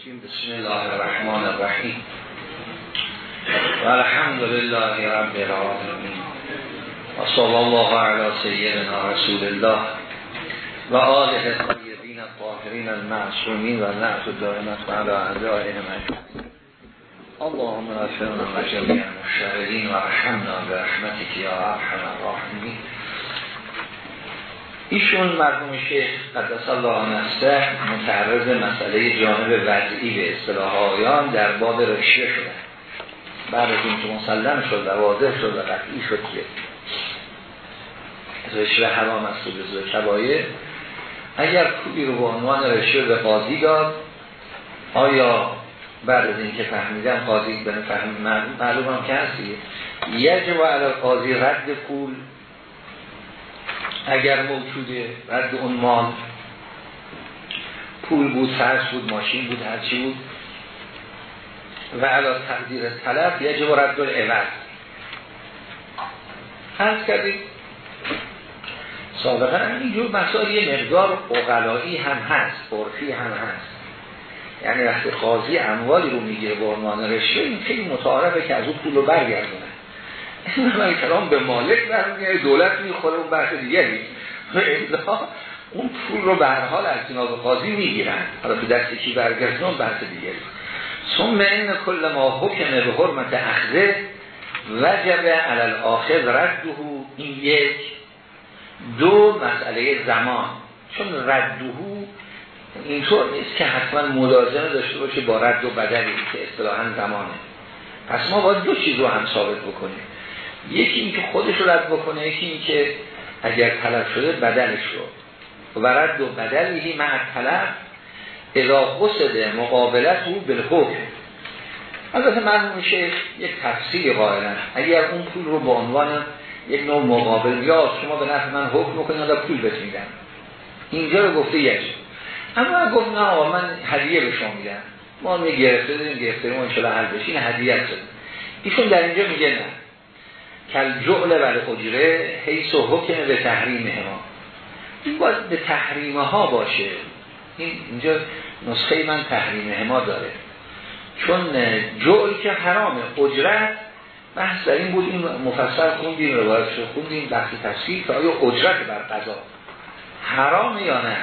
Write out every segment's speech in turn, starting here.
بسم الله الرحمن الرحیم و الحمد لله رب العالمین. و صلی الله علی سیدنا رسول الله و آله الطیبین الطاهرین المعصومین و نعت دائمت اللهم اغفرنا جميع المشتغلین و رحمنا برحمتك یا ارحم الراحمین. ایشون مرحوم شیخ قدس الله نفسه متعرض مسئله جانب وضعی به اصطلاح آیان در باب رشیه شده بعد از این که مسلم شد و واضح شد و قطعی شد که رشوه حرام است و جزو کبایه اگر پولی رو به عنوان رشوه به قاضی داد آیا بعد از این که فهمیدن قاضی به فهم معلوم هم که هستی یجب علی قاضی رد پول اگر موجوده رد اون مال پول بود فرش بود ماشین بود هرچی بود و علا تقدیر طلب یجب رد العوض فرض کردید سابقا اینجور مسائل یه مقدار اقلایی هم هست عرفی هم هست. یعنی وقتی قاضی اموالی رو می‌گیره به عنوان رشوه این خیلی متعارفه که از اون پول رو برگردونه. این کلام به مالک برمیگه دولت می‌خوره اون بحث دیگری اون پول رو به هر حال از جناب قاضی می‌گیرن. حالا به دست کی برگردون بحث دیگری ثم این کل ما حکم به حرمت اخذه وجب علل آخذ رده این یک. دو مسئله زمان. چون رده اینطور نیست که حتما ملازمه داشته باشه با رد و بدلی که اصطلاحا زمانه. پس ما باید دو چیز رو هم ثابت بکنیم. یکی این که خودش رد بکنه یکی این که اگر طلب شده بدلش رو. و رد و بدلی مع طلب اذا قصد مقابلت او بالحکم. البته مرموم شیخ یک تفصیل قائلن. اگر اون پول رو به عنوان یک نوع مقابل یا شما به نفع من حکم بکنید یا پول بهت اینجا رو گفته یک. اما گفت نه من هدیه به شما میدم. ما می گرفته داریم گرفته ما انشالله حل بشین هدیه شد ایشون در اینجا میگه نه. کل جعل بر اجره حیث و حکم به تحریم هما این باید به تحریم ها باشه. این اینجا نسخه من تحریم هما داره. چون جعل که حرامه اجرت بحث در این بود این مفصل خوندیم روایت شد خوندیم بحث تفسیر که آیا اجرت بر قضا حرامه یا نه؟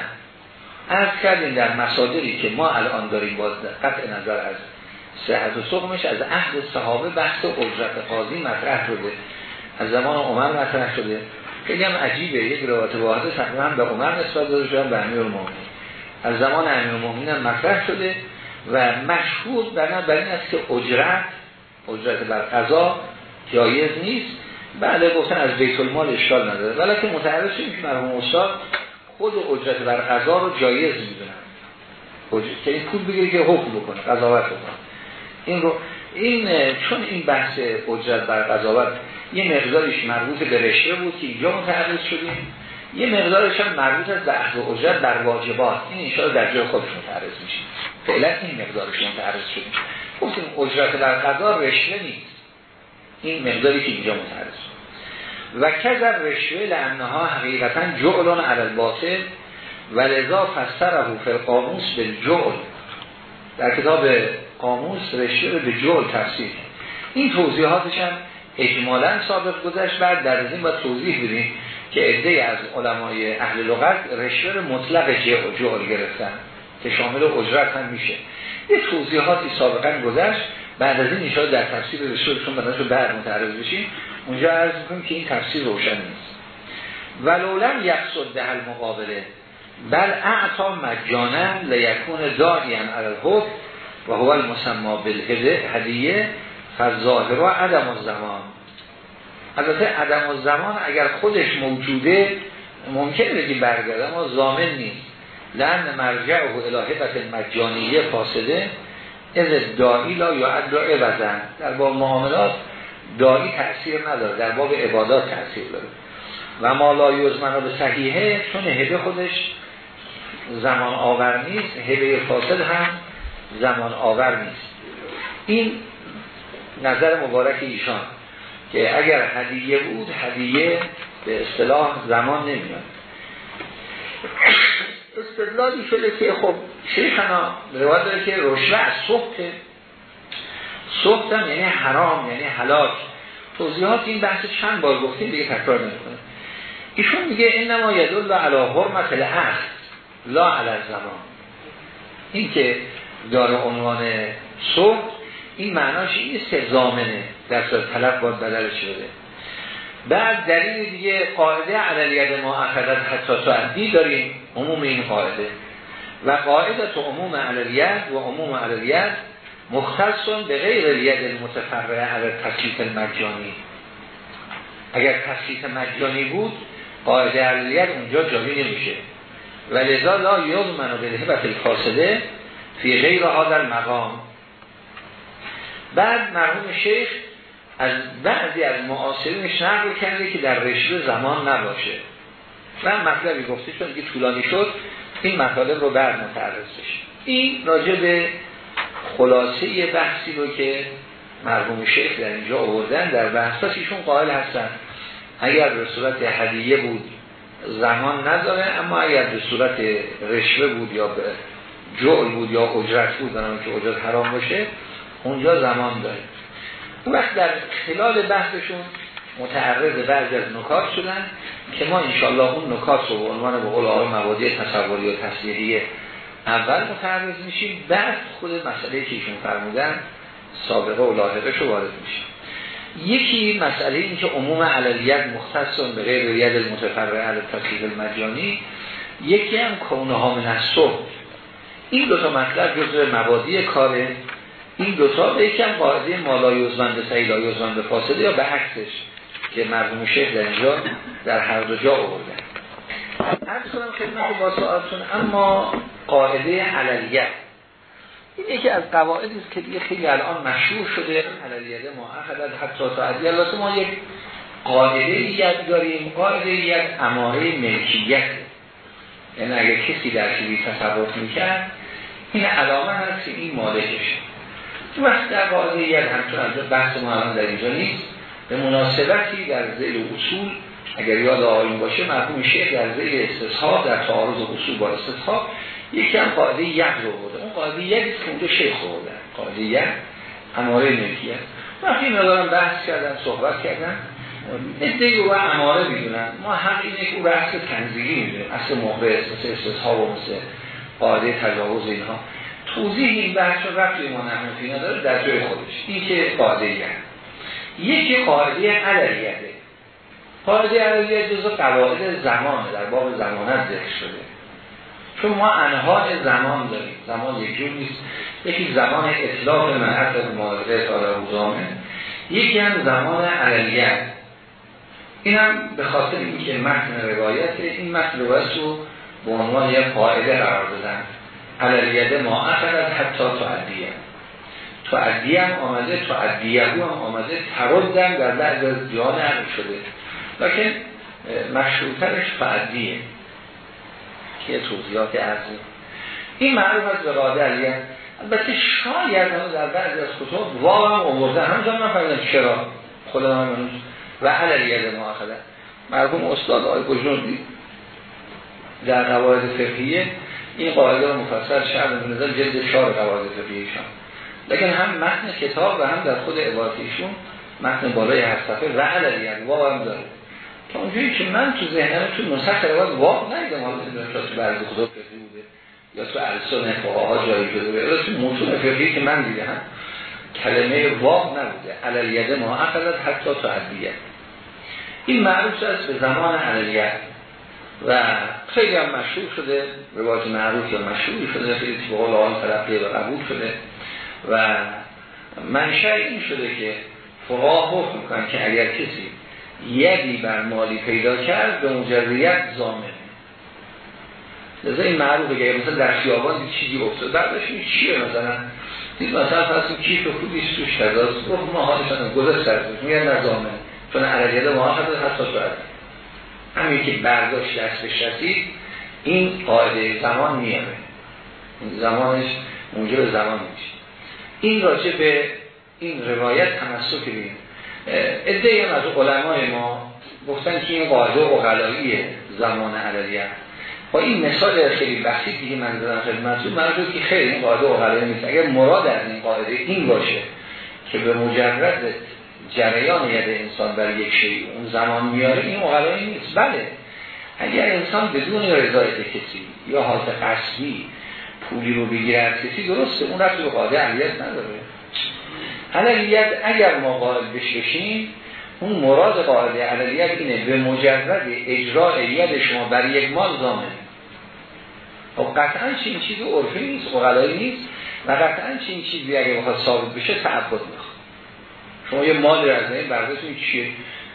از کردیم در مصادری که ما الان داریم باز قطع نظر از صحت و سقمش از عهد صحابه بحث اجرت قاضی مطرح شده. از زمان عمر مطرح شده. خیلی هم عجیبه. یک روایت واحده تقریبا به عمر نسبت داده شده به امیر المومنین از زمان امیر المومنین هم مطرح شده و مشهور بر بر این است که اجرت اجرت بر قضا جایز نیست. بله گفتن از بیت المال اشکال نداره. ولی که متعرض شدیم که مرحوم استاد خود اجرت بر قضا رو جایز می‌دونن. که این پول بگیره که حکم بکنه قضاوت بکنه. این رو این چون این بحث اجرت بر قضاوت یه مقدارش مربوط به رشته بود که اینجا متعرض شدیم یه مقدارش هم مربوط از بحث اجرت بر واجبات. این انشاءالله در جای خودش متعرض میشیم فعلا این مقدارش متعرض شدیم گفتیم اجرت بر قضا رشته نیست. این مقداری که اینجا متعرض شد و کذر رشوه لعنها حقیقتا جعلون علی الباطل و لذا فسره فی القاموس به جعل در کتاب قاموس رشوه به جعل تفسیر این توضیحاتش هم اجمالا سابق گذشت بعد در این با توضیح بدیم که عده از علمای اهل لغت رشوه مطلق جعل گرفتن که شامل اجرت هم میشه. یه توضیحاتی سابقا گذشت. بعد از این نشاد در تفسیر چون رو بعد متعرض بشیم اونجا عرض می‌کنیم که این تفسیر روشن نیست. ولولم یقصد ده المقابله بل اعطا مجانا لیکون داریم علی الحکم و هو المسما بالهدیه فظاهر و عدم الزمان البته عدم الزمان اگر خودش موجوده ممکنه بگیم برگرده اما زامن نیست. لن مرجع و الهبت مجانیه فاسده. از دایی لا یا ادرا وزن در با معاملات دایی تأثیر نداره در باب عبادات تأثیر داره. و ما لا یزمن به صحیحه چون هبه خودش زمان آور نیست هبه فاسد هم زمان آور نیست. این نظر مبارک ایشان که اگر هدیه بود هدیه به اصطلاح زمان نمیاد. استدلالی شده که خب شیخنا روایت داره که رشوه از صحبه صحبت یعنی حرام یعنی حلاک توضیحات این بحث چند بار گفتیم دیگه تکرار نمی‌کنه. ایشون میگه انما یدل علی حرمت الاخذ لا علی زمان این که داره عنوان صحب این معناش این سزامنه در صورت طلب باید بدلش شده. بعد دلیل دیگه قاعده علیت ما اخذت حتی تعدی داریم عموم این قاعده. و قاعده تو عموم علیت و عموم علیت مختصون به غیر الید المتفرعه علی تصریف المجانی. اگر تصریف مجانی بود قاعده علیت اونجا جاری نمیشه. و لذا لا یضمن به و الفاسده فی غیر هذا مقام بعد مرحوم شیخ از بعضی از معاصرینش نقل کرده که در رشوه زمان نباشه. و مطلبی گفته چون دیگه طولانی شد این مطالب رو بعد متعرض بشه. این راجع به خلاصه بحثی رو که مرحوم شیخ در اینجا آوردن در بحثاش ایشون قائل هستن. اگر به صورت هدیه بود زمان نداره اما اگر به صورت رشوه بود یا به جعل بود یا اجرت بود که اجرت حرام باشه اونجا زمان داره. اون وقت در خلال بحثشون متعرض بعضی از نکات شدن که ما انشالله اون نکات رو به عنوان به قول آقای مبادی تصوری و تصدیقی اول متعرض میشیم بعد خود مسئله که ایشون فرمودن سابقه و لاحقه شو وارد میشیم. یکی مسئله این که عموم علیت مختص به غیر ید المتفرع تصدیق المجانی یکی هم کونه ها من این دو تا مطلب جزء مبادی کاره. این دوتا به یکم قاعده مالا یوزمند سیلا فاسده یا به که مرحوم شیخ در اینجا در هر دو جا آورده. عرض کنم خدمت با سوالتون اما قاعده علیت این یکی از قواعدی است که دیگه خیلی الان مشهور شده علیت ما اخذت حتی تا عدیه ما یک قاعده یک داریم قاعده یک اماره ملکیت. یعنی اگر کسی در چیزی تصرف می‌کرد این علامه هست که این مالکشه وقت در قاعده یک همچون از بحث ما الان در اینجا نیست. به مناسبتی در زیل اصول اگر یاد آقایون باشه مرحوم شیخ در زیل استصحاب در تعارض اصول با استصحاب یکی هم قاعده یک رو بوده اون قاعده یک که اونجا شیخ بوده قاعده یک اماره ملکیت وقتی این دارم بحث کردن صحبت کردن. ادهی رو اماره می‌دونن. ما هم اینه که او بحث تنزیلی می‌دونیم اصل محبس مثل استصحاب و مثل قاعده تجاوز اینها. توضیح این بحث رو رفت ما نحنفی نداره در جای خودش. این که قاعده یکی قاعده علیته قاعده علیه جزو قواعد زمان در باب زمانت ذکر شده. چون ما انها زمان داریم. زمان یک جور نیست. یکی زمان اطلاق منحط مارده تا روزامه یکی هم زمان علیه این هم به خاطر اینکه متن روایت این متن روایت رو به عنوان یک قاعده قرار دادن. علیه ما اخرد حتی تعدیه تعدیه هم آمده تعدیه هم آمده. تردن در بعض از جان هم شده. لیکن مشروطرش تعدیه که توضیحات ارزی این معروف از به قاعده علیه البته شاید هم در بعض از کتاب واقعا آورده همزان فهمیدم چرا خدا من و علیه ما اخرد مرحوم استاد آقای بجنودی در قواعد فقهیه این قاعده مفصل شهر نظر جلد چهار قواعد فقهیشان. لیکن هم متن کتاب و هم در خود عبارتیشون متن بالای هر صفحه. و علی یعنی واو هم داره. تا اونجایی که من تو ذهنم تو نسخ روایت واو ندیدم حالا تو برز خدا بوده یا تو ارسان فقها جایی شده بوده. تو متون فقهی که من دیدم کلمه واو نبوده. علیه ما اقلت حتی تا عدیه این معروف است به زمان علیه و خیلی هم مشهور شده روایت معروف یا مشهور شده خیلی به قول آن تلقیه و قبول شده. و منشه این شده که فقاه حکم می‌کنن که اگر کسی یدی بر مالی پیدا کرد به مجرد زامنه لذا این معروف بگه مثلا در خیابان چیزی افتاد بعدش این چیه مثلا؟ دید مثلا فرض کیف خودی توش تداز گفت ما حالشان گذاشت سرش میگن در زامنه چون عرجه ما حتی حتی شاید. همین که برداشت دستش رسید این قاعده زمان میاره. این زمانش موجب زمان میشه. این راجع به این روایت تمسک بیم ادهی هم از علمای ما گفتن که این قاعده اقلایی زمان علیه با این مثال خیلی بسیطی که من دارم خدمتتون من که خیلی این قاعده اوغلایی نیست. اگر مراد از این قاعده این باشه که به مجرد جریان ید انسان بر یک شیء اون زمان میاره این اوغلایی نیست. بله. اگر انسان بدون رضایت کسی یا حالت قصدی پولی رو بگیره از کسی درسته اون رفت به قاعده علیت نداره. علیت اگر ما قائل بشیم اون مراد قاعده علیت اینه به مجرد اجراء ید شما بر یک مال زامن خب قطعا چین چیزی عرفی نیست اقلایی نیست و قطعا چین چیزی اگه بخواد ثابت بشه تعبد شما یه مال از این برداشتون چیه؟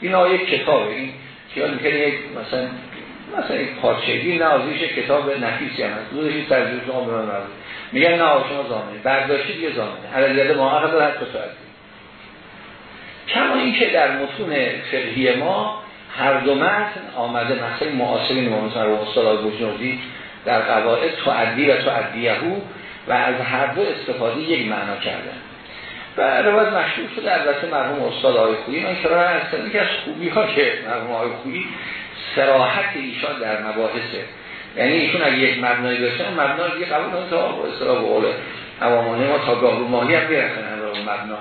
این آیه کتابه. این خیال می‌کنه یک مثلا مثلا یک پارچگی. نازیش کتاب نفیسی هم هست. دوزش ترجمه شما میگن نه شما زامنه برداشتید یه زامنه علیت ما عقد حتی تو کما اینکه در متون فقهی ما هر دو متن آمده مثلا معاصرین ما مثلا استاد بجنودی در قواعد تعدی و تعدیهو و از هر دو استفاده یک معنا کردن. و روایت مشهور شده البته مرحوم استاد آقای خویی. من کرار هستم که از خوبی ها که مرحوم آقای خویی سراحت ایشان در مباحثه یعنی ایشون اگه یک مبنایی داشتن مبنا دیگه قبول کنن تا اصطلاح به قول عوامانه ما تا گاه مالی هم برسن رو مبنا.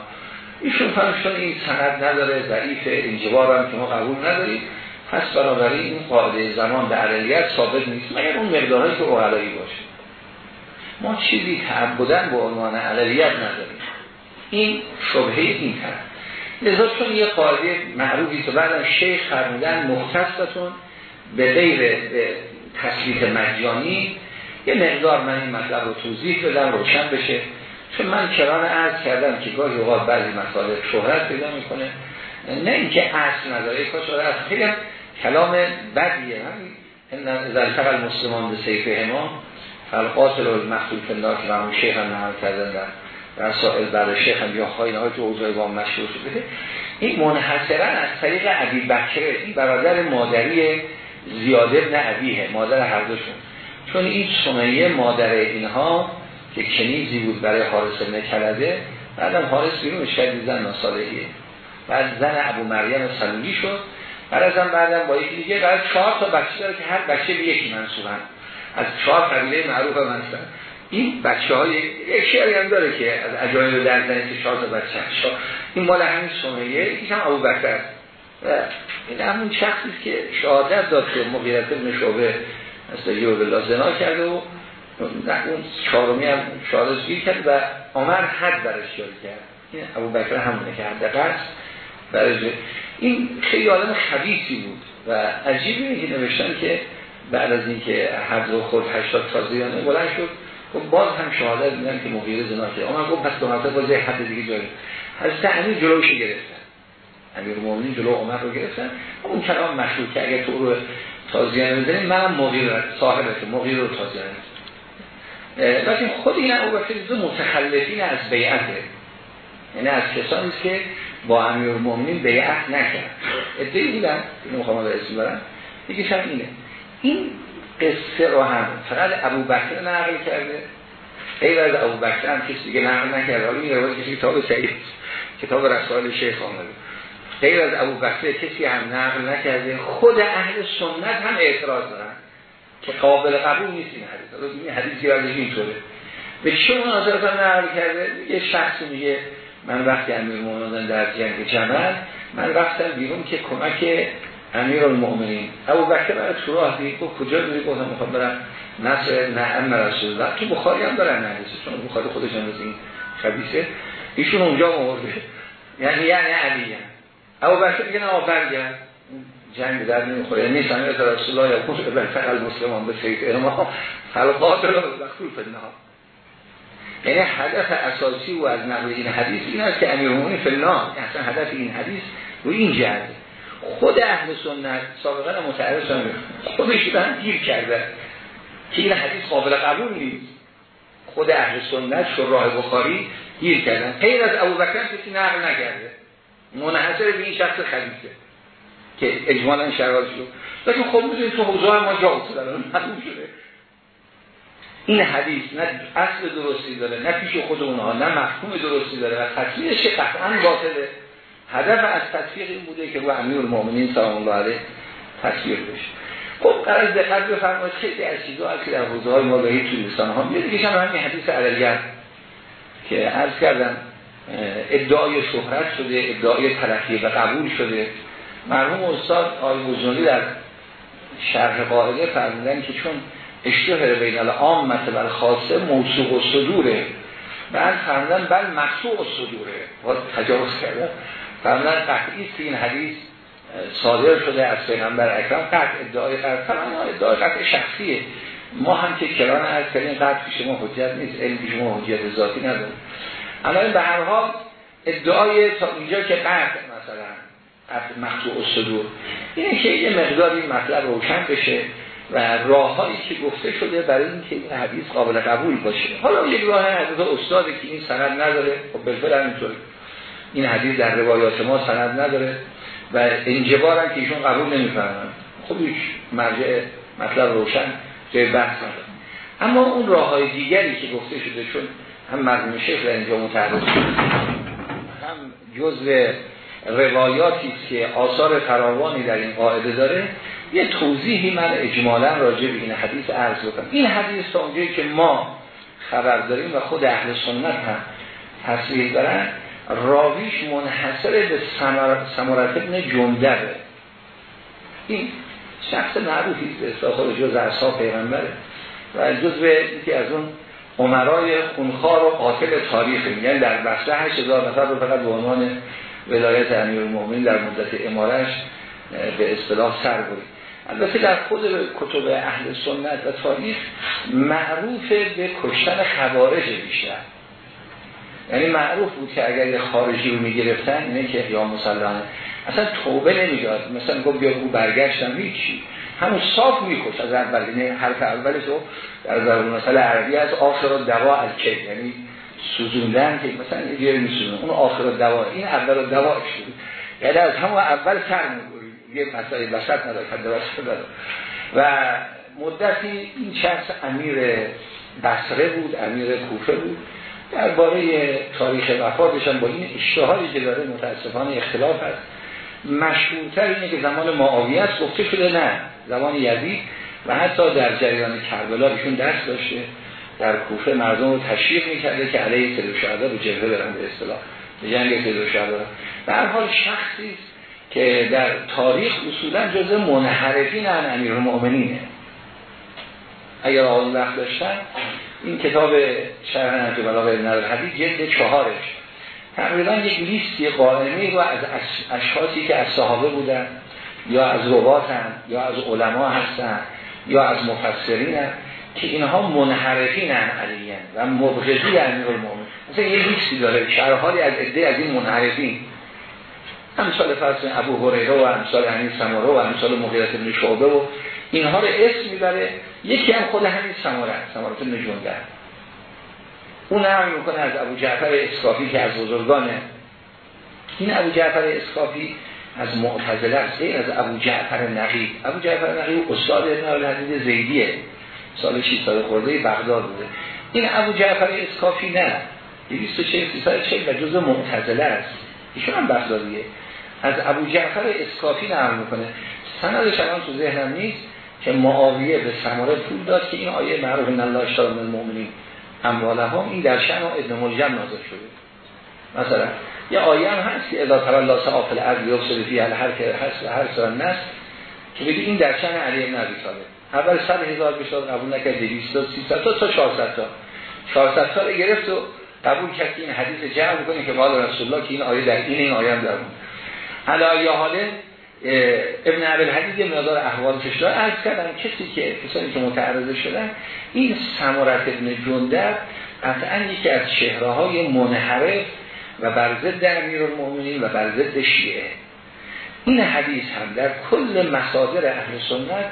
ایشون فرمشون این سند نداره ضعیف انجبار هم که ما قبول نداریم. پس بنابراین این قاعده زمان به علیت ثابت نیست مگر اون مقدارهایی که اوهلایی باشه. ما چیزی تعبدن به عنوان علیت نداریم. این شبهه این طرف. لذا چون یه قاعده معروفی که بعدم شیخ فرمودن مختصتون به غیر تصویت مجانی یه مقدار من این مطلب رو توضیح بدم روشن بشه. چون من کران عرض کردم که گاهی اوقات بعضی مسائل شهرت پیدا می‌کنه. نه اینکه اصل نداره کاش از خیلی کلام بدیه. همین فقط مسلمان به سیف امام فالقاتل و مخصول فندار که همون شیخ هم نمال کردن در رسائل بعد شیخ هم یا خواهی های تو اوضای با مشهور شده. این منحصرا از طریق عبی بکره این برادر مادری زیاده ابن عبیه مادر هر دوشون. چون این سمیه مادر اینها که کنیزی بود برای حارس ابن کلده بعدم حارس بیرون شدید زن ناسالهیه بعد زن ابو مریم سلولی شد. بعد ازم بعدم با یکی دیگه بعد چهار تا بچه داره که هر بچه به یکی منصوبن. از چهار قبیله معروف هستن این بچه های یک شعری هم داره که از عجایب در زنی که تا بچه هست. این مال همین سمیه یکی هم ابو بکر این همون شخصی که شهادت داد که مغیرت ابن شعبه از یه بالله زنا کرده و اون چهارمی هم شهادت گیر کرد و عمر حد برش جاری کرد. این ابو بکر همونه که حد قصد برای این خیلی آدم خبیثی بود و عجیبی که نوشتن که بعد از اینکه حد رو خود 80 تازیانه بلند شد. گفت باز هم شهادت میدن که مغیر زنا کرد اما گفت پس دو مرتبه باز حد دیگه جاری حضرت امیر جلوش گرفتن. امیر مومنین جلو عمر رو گرفتن. اون کلام مشهور که اگر تو رو تازیانه بزنیم منم مغیر صاحبت مغیر رو تازیانه لیکن خود این ابوبکر دو متخلفین از بیعته یعنی از کسانی که با امیر المؤمنین بیعت نکرد. ادعی بودن اینو می‌خوام به اسم برم. دیگه شب اینه. این قصه رو هم. فقط ابو بکر نقل کرده. غیر از ابو بکر هم کسی دیگه نقل نکرده. حالا این روایت کتاب سعید کتاب رسائل شیخ آمده. غیر از ابو بکر کسی هم نقل نکرده. خود اهل سنت هم اعتراض دارن که قابل قبول نیست این حدیث. این حدیثی ازش اینطوره. به چه مناظرات نقل کرده؟ یه شخص میگه من وقتی امیر مومنان در جنگ جمل من رفتم بیرون که کمک امیر المؤمنین ابو بکر برای تو راه دید گفت کجا میری گفتم می‌خوام برم نصر نعم رسول الله. تو بخاری هم دارن نهیسه چون بخاری خودش هم این خبیثه. ایشون اونجا مورده یعنی یعنی علی ابو بکر میگه نه برگرد. جنگ در نمی‌خوره. یعنی سمیت رسول الله یا قول فقط مسلمان به سیف امام حلقات رو مخصول فنها یعنی هدف اساسی و از نقل این حدیث این است که امیرمومنین فلان اصلا هدف این حدیث رو این جهت. خود اهل سنت سابقا متعرض خودش هم گیر کرده. که این حدیث قابل قبول نیست. خود اهل سنت شراه بخاری گیر کردن. غیر از ابو بکر کسی نقل نکرده. منحصر به این شخص خلیفه. که اجمالا شرایط شد. لیکن خب می‌دونید تو حوزه ما جا افتادن. معلوم شده. این حدیث نه اصل درستی داره نه پیش خود اونها نه مفهوم درستی داره و تطبیقش قطعا باطله. هدف از تطبیق این بوده که رو امیر المؤمنین سلام الله علیه تصویر بشه. خب قرار دقت بفرمایید خیلی از چیزا که در حوزه های مالایی توی لسان ها میاد دیگه هم همین حدیث علیگر که عرض کردم ادعای شهرت شده ادعای ترقی و قبول شده. مرحوم استاد آقای بزرگی در شرح قاعده فرمودن که چون اشتهر بین العام مثل خاصه موسوق و صدوره بعد فرمودن بل مقصوع و صدوره. تجاوز کردن. فرمودن قطعی این حدیث صادر شده از پیغمبر اکرم. قطع ادعای قطع ادعای قطع شخصیه. ما هم که کران از کردیم قطع پیش ما حجت نیست علم پیش ما حجت ذاتی نداره. اما به هر حال ادعای تا اینجا که قطع مثلا قطع مقطوع صدور اینه که یه مقدار این مطلب روشن بشه و راههایی که گفته شده برای اینکه این حدیث قابل قبول باشه. حالا یک راه حدیث استاده که این سند نداره خب بالفعل این حدیث در روایات ما سند نداره و انجبار هم که ایشون قبول نمیفرمن خب هیچ مرجع مطلب روشن جای بحث نداره. اما اون راه های دیگری که گفته شده چون هم مرموم شیخ اینجا متعرض هم جزء روایاتی که آثار فراوانی در این قاعده داره یه توضیحی من اجمالا راجع به این حدیث عرض بکنم. این حدیث تا اونجایی که ما خبر داریم و خود اهل سنت هم تصویر دارن راویش منحصر به سمارت ابن جندبه این شخص معروفی به اصلاح خود جز ارسا پیغمبره. و جز به یکی از اون عمرای خونخوار و قاتل تاریخ یعنی در بسته هشت هزار نفر رو فقط به عنوان ولایت امیر المؤمنین در مدت امارش به اصطلاح سر برید البته در خود کتب اهل سنت و تاریخ معروف به کشتن خوارج بیشتر. یعنی معروف بود که اگر یه خارجی رو می‌گرفتن اینه که یا مسلمانه. اصلا توبه نمی‌داد مثلا گفت بیا او برگشتم هیچی. همون صاف میکش از اول. یعنی حرف اولش رو در زبان مثلا عربی از آخر دوا از که یعنی سوزوندن که مثلا یه میسوزن اون آخر دوا این اول دوا شد. یعنی از همون اول سر میگوری یه حد وسط نداره. و مدتی این شخص امیر بصره بود امیر کوفه بود. درباره تاریخ وفاتشان با این اشتهاری که داره متاسفانه اختلاف هست. مشهورتر اینه که زمان معاویه است گفته شده نه زمان یزید و حتی در جریان کربلا ایشون دست داشته. در کوفه مردم رو تشریف می‌کرده که علیه سید شهدا رو جبهه برن به اصطلاح به جنگ سید شهدا به هر حال شخصی که در تاریخ اصولا جزء منحرفین عن امیر المؤمنینه اگر آقای وقت داشتن این کتاب شرح نهج بلاغه ابن حدیث جلد چهارش. تقریبا یک لیستی قائمی رو از اشخاصی که از صحابه بودن یا از رواتن یا از علما هستن یا از مفسرین که اینها منحرفین هم علیین و مبغضی امیر المومن مثلا یه لیستی داره شرحالی از عده از این منحرفین. امثال فرض ابو هریره و امثال همین سماره و امثال مغیرت بن شعبه و اینها رو اسم می‌بره. یکی هم خود همین سماره بن جنده اون هم می‌کنه از ابو جعفر اسکافی که از بزرگانه این ابو جعفر اسکافی از معتزله است از ابو جعفر نقی ابو جعفر نقی استاد ابن الحدید زیدیه. سال 6 سال خورده بغداد بوده. این ابو جعفر اسکافی نه. 240 340 و جزء معتزله است. ایشون هم بغدادیه. از ابو جعفر اسکافی نقل می‌کنه. سندش الان تو ذهنم نیست. که معاویه به سماره پول داد که این آیه معروف ان الله اشترى من المؤمنین اموالهم این در شأن ابن ملجم نازل شده. مثلا یه آیه هم هست که اذا تولى سعاف الارض یفسد فیها الحرث هست و هر سر الناس که بگی این در شأن علی بن ابی طالب. اول 100 هزار بشد قبول نکرد 200 تا 300 تا تا 400 تا. 400 تا رو گرفت و قبول کرد این حدیث جمع کنه که مال رسول الله که این آیه در این این آیه هم در یا حاله ابن الحدید یه مقدار احوال کشدار عرض کردم کسی که کسانی که متعرض شدن این سمارت ابن جندب قطعا یکی از چهره های منحرف و بر ضد امیر المؤمنین و بر ضد شیعه. این حدیث هم در کل مصادر اهل سنت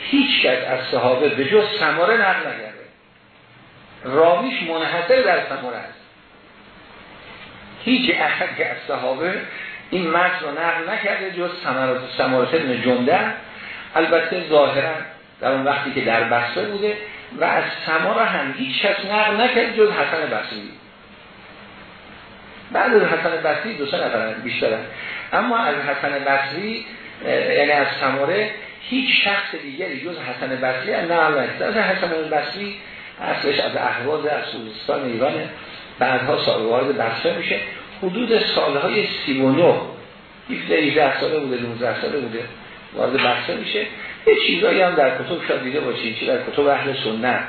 هیچ کس از صحابه به جز سماره نقل نگرده رامیش منحصر در سماره است. هیچ احد از صحابه این متن رو نقل نکرده جز سمارت ابن جنده البته ظاهرا در اون وقتی که در بسته بوده و از سمارا هم هیچ کس نقل نکرد جز حسن بصری. بعد از حسن بصری دو سه نفر بیشترن اما از حسن بصری یعنی از سماره هیچ شخص دیگری جز حسن بصری نه البته از حسن بصری اصلش از اهواز از خوزستان ایران بعدها وارد بصره میشه. حدود سالهای 39 18 ساله بوده 19 ساله بوده وارد بصره میشه. یه چیزایی هم در کتب شاید دیده باشین چی در کتب اهل سنت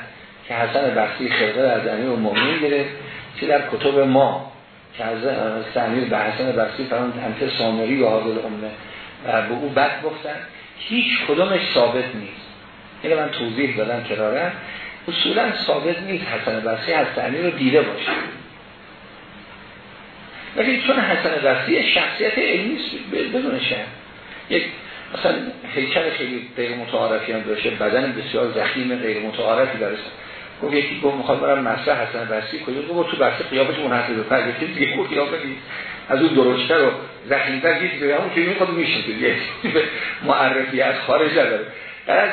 که حسن بصری خرقه از امیر مومنین گرفت چی در کتب ما که از امیر به حسن بصری فرمان انت سامری و حاضر امه و به او بد گفتن. هیچ کدومش ثابت نیست. اینه من توضیح دادم کراره اصولا ثابت نیست حسن بصری از امیر رو دیده باشه. ولی چون حسن بصری شخصیت علمی بدون شهر یک مثلا هیکل خیلی غیر متعارفی هم داشته بدن بسیار زخیم غیر متعارفی داره. گفت یکی گفت می‌خواد برم مسئله حسن بصری کجا؟ گفت تو بسته قیافش منحصر به فرد یکی دیگه گفت قیافه از اون درشتر و زخیمتر یکی دیگه همون که می‌خواد میشه یه معرفی از خارج داره در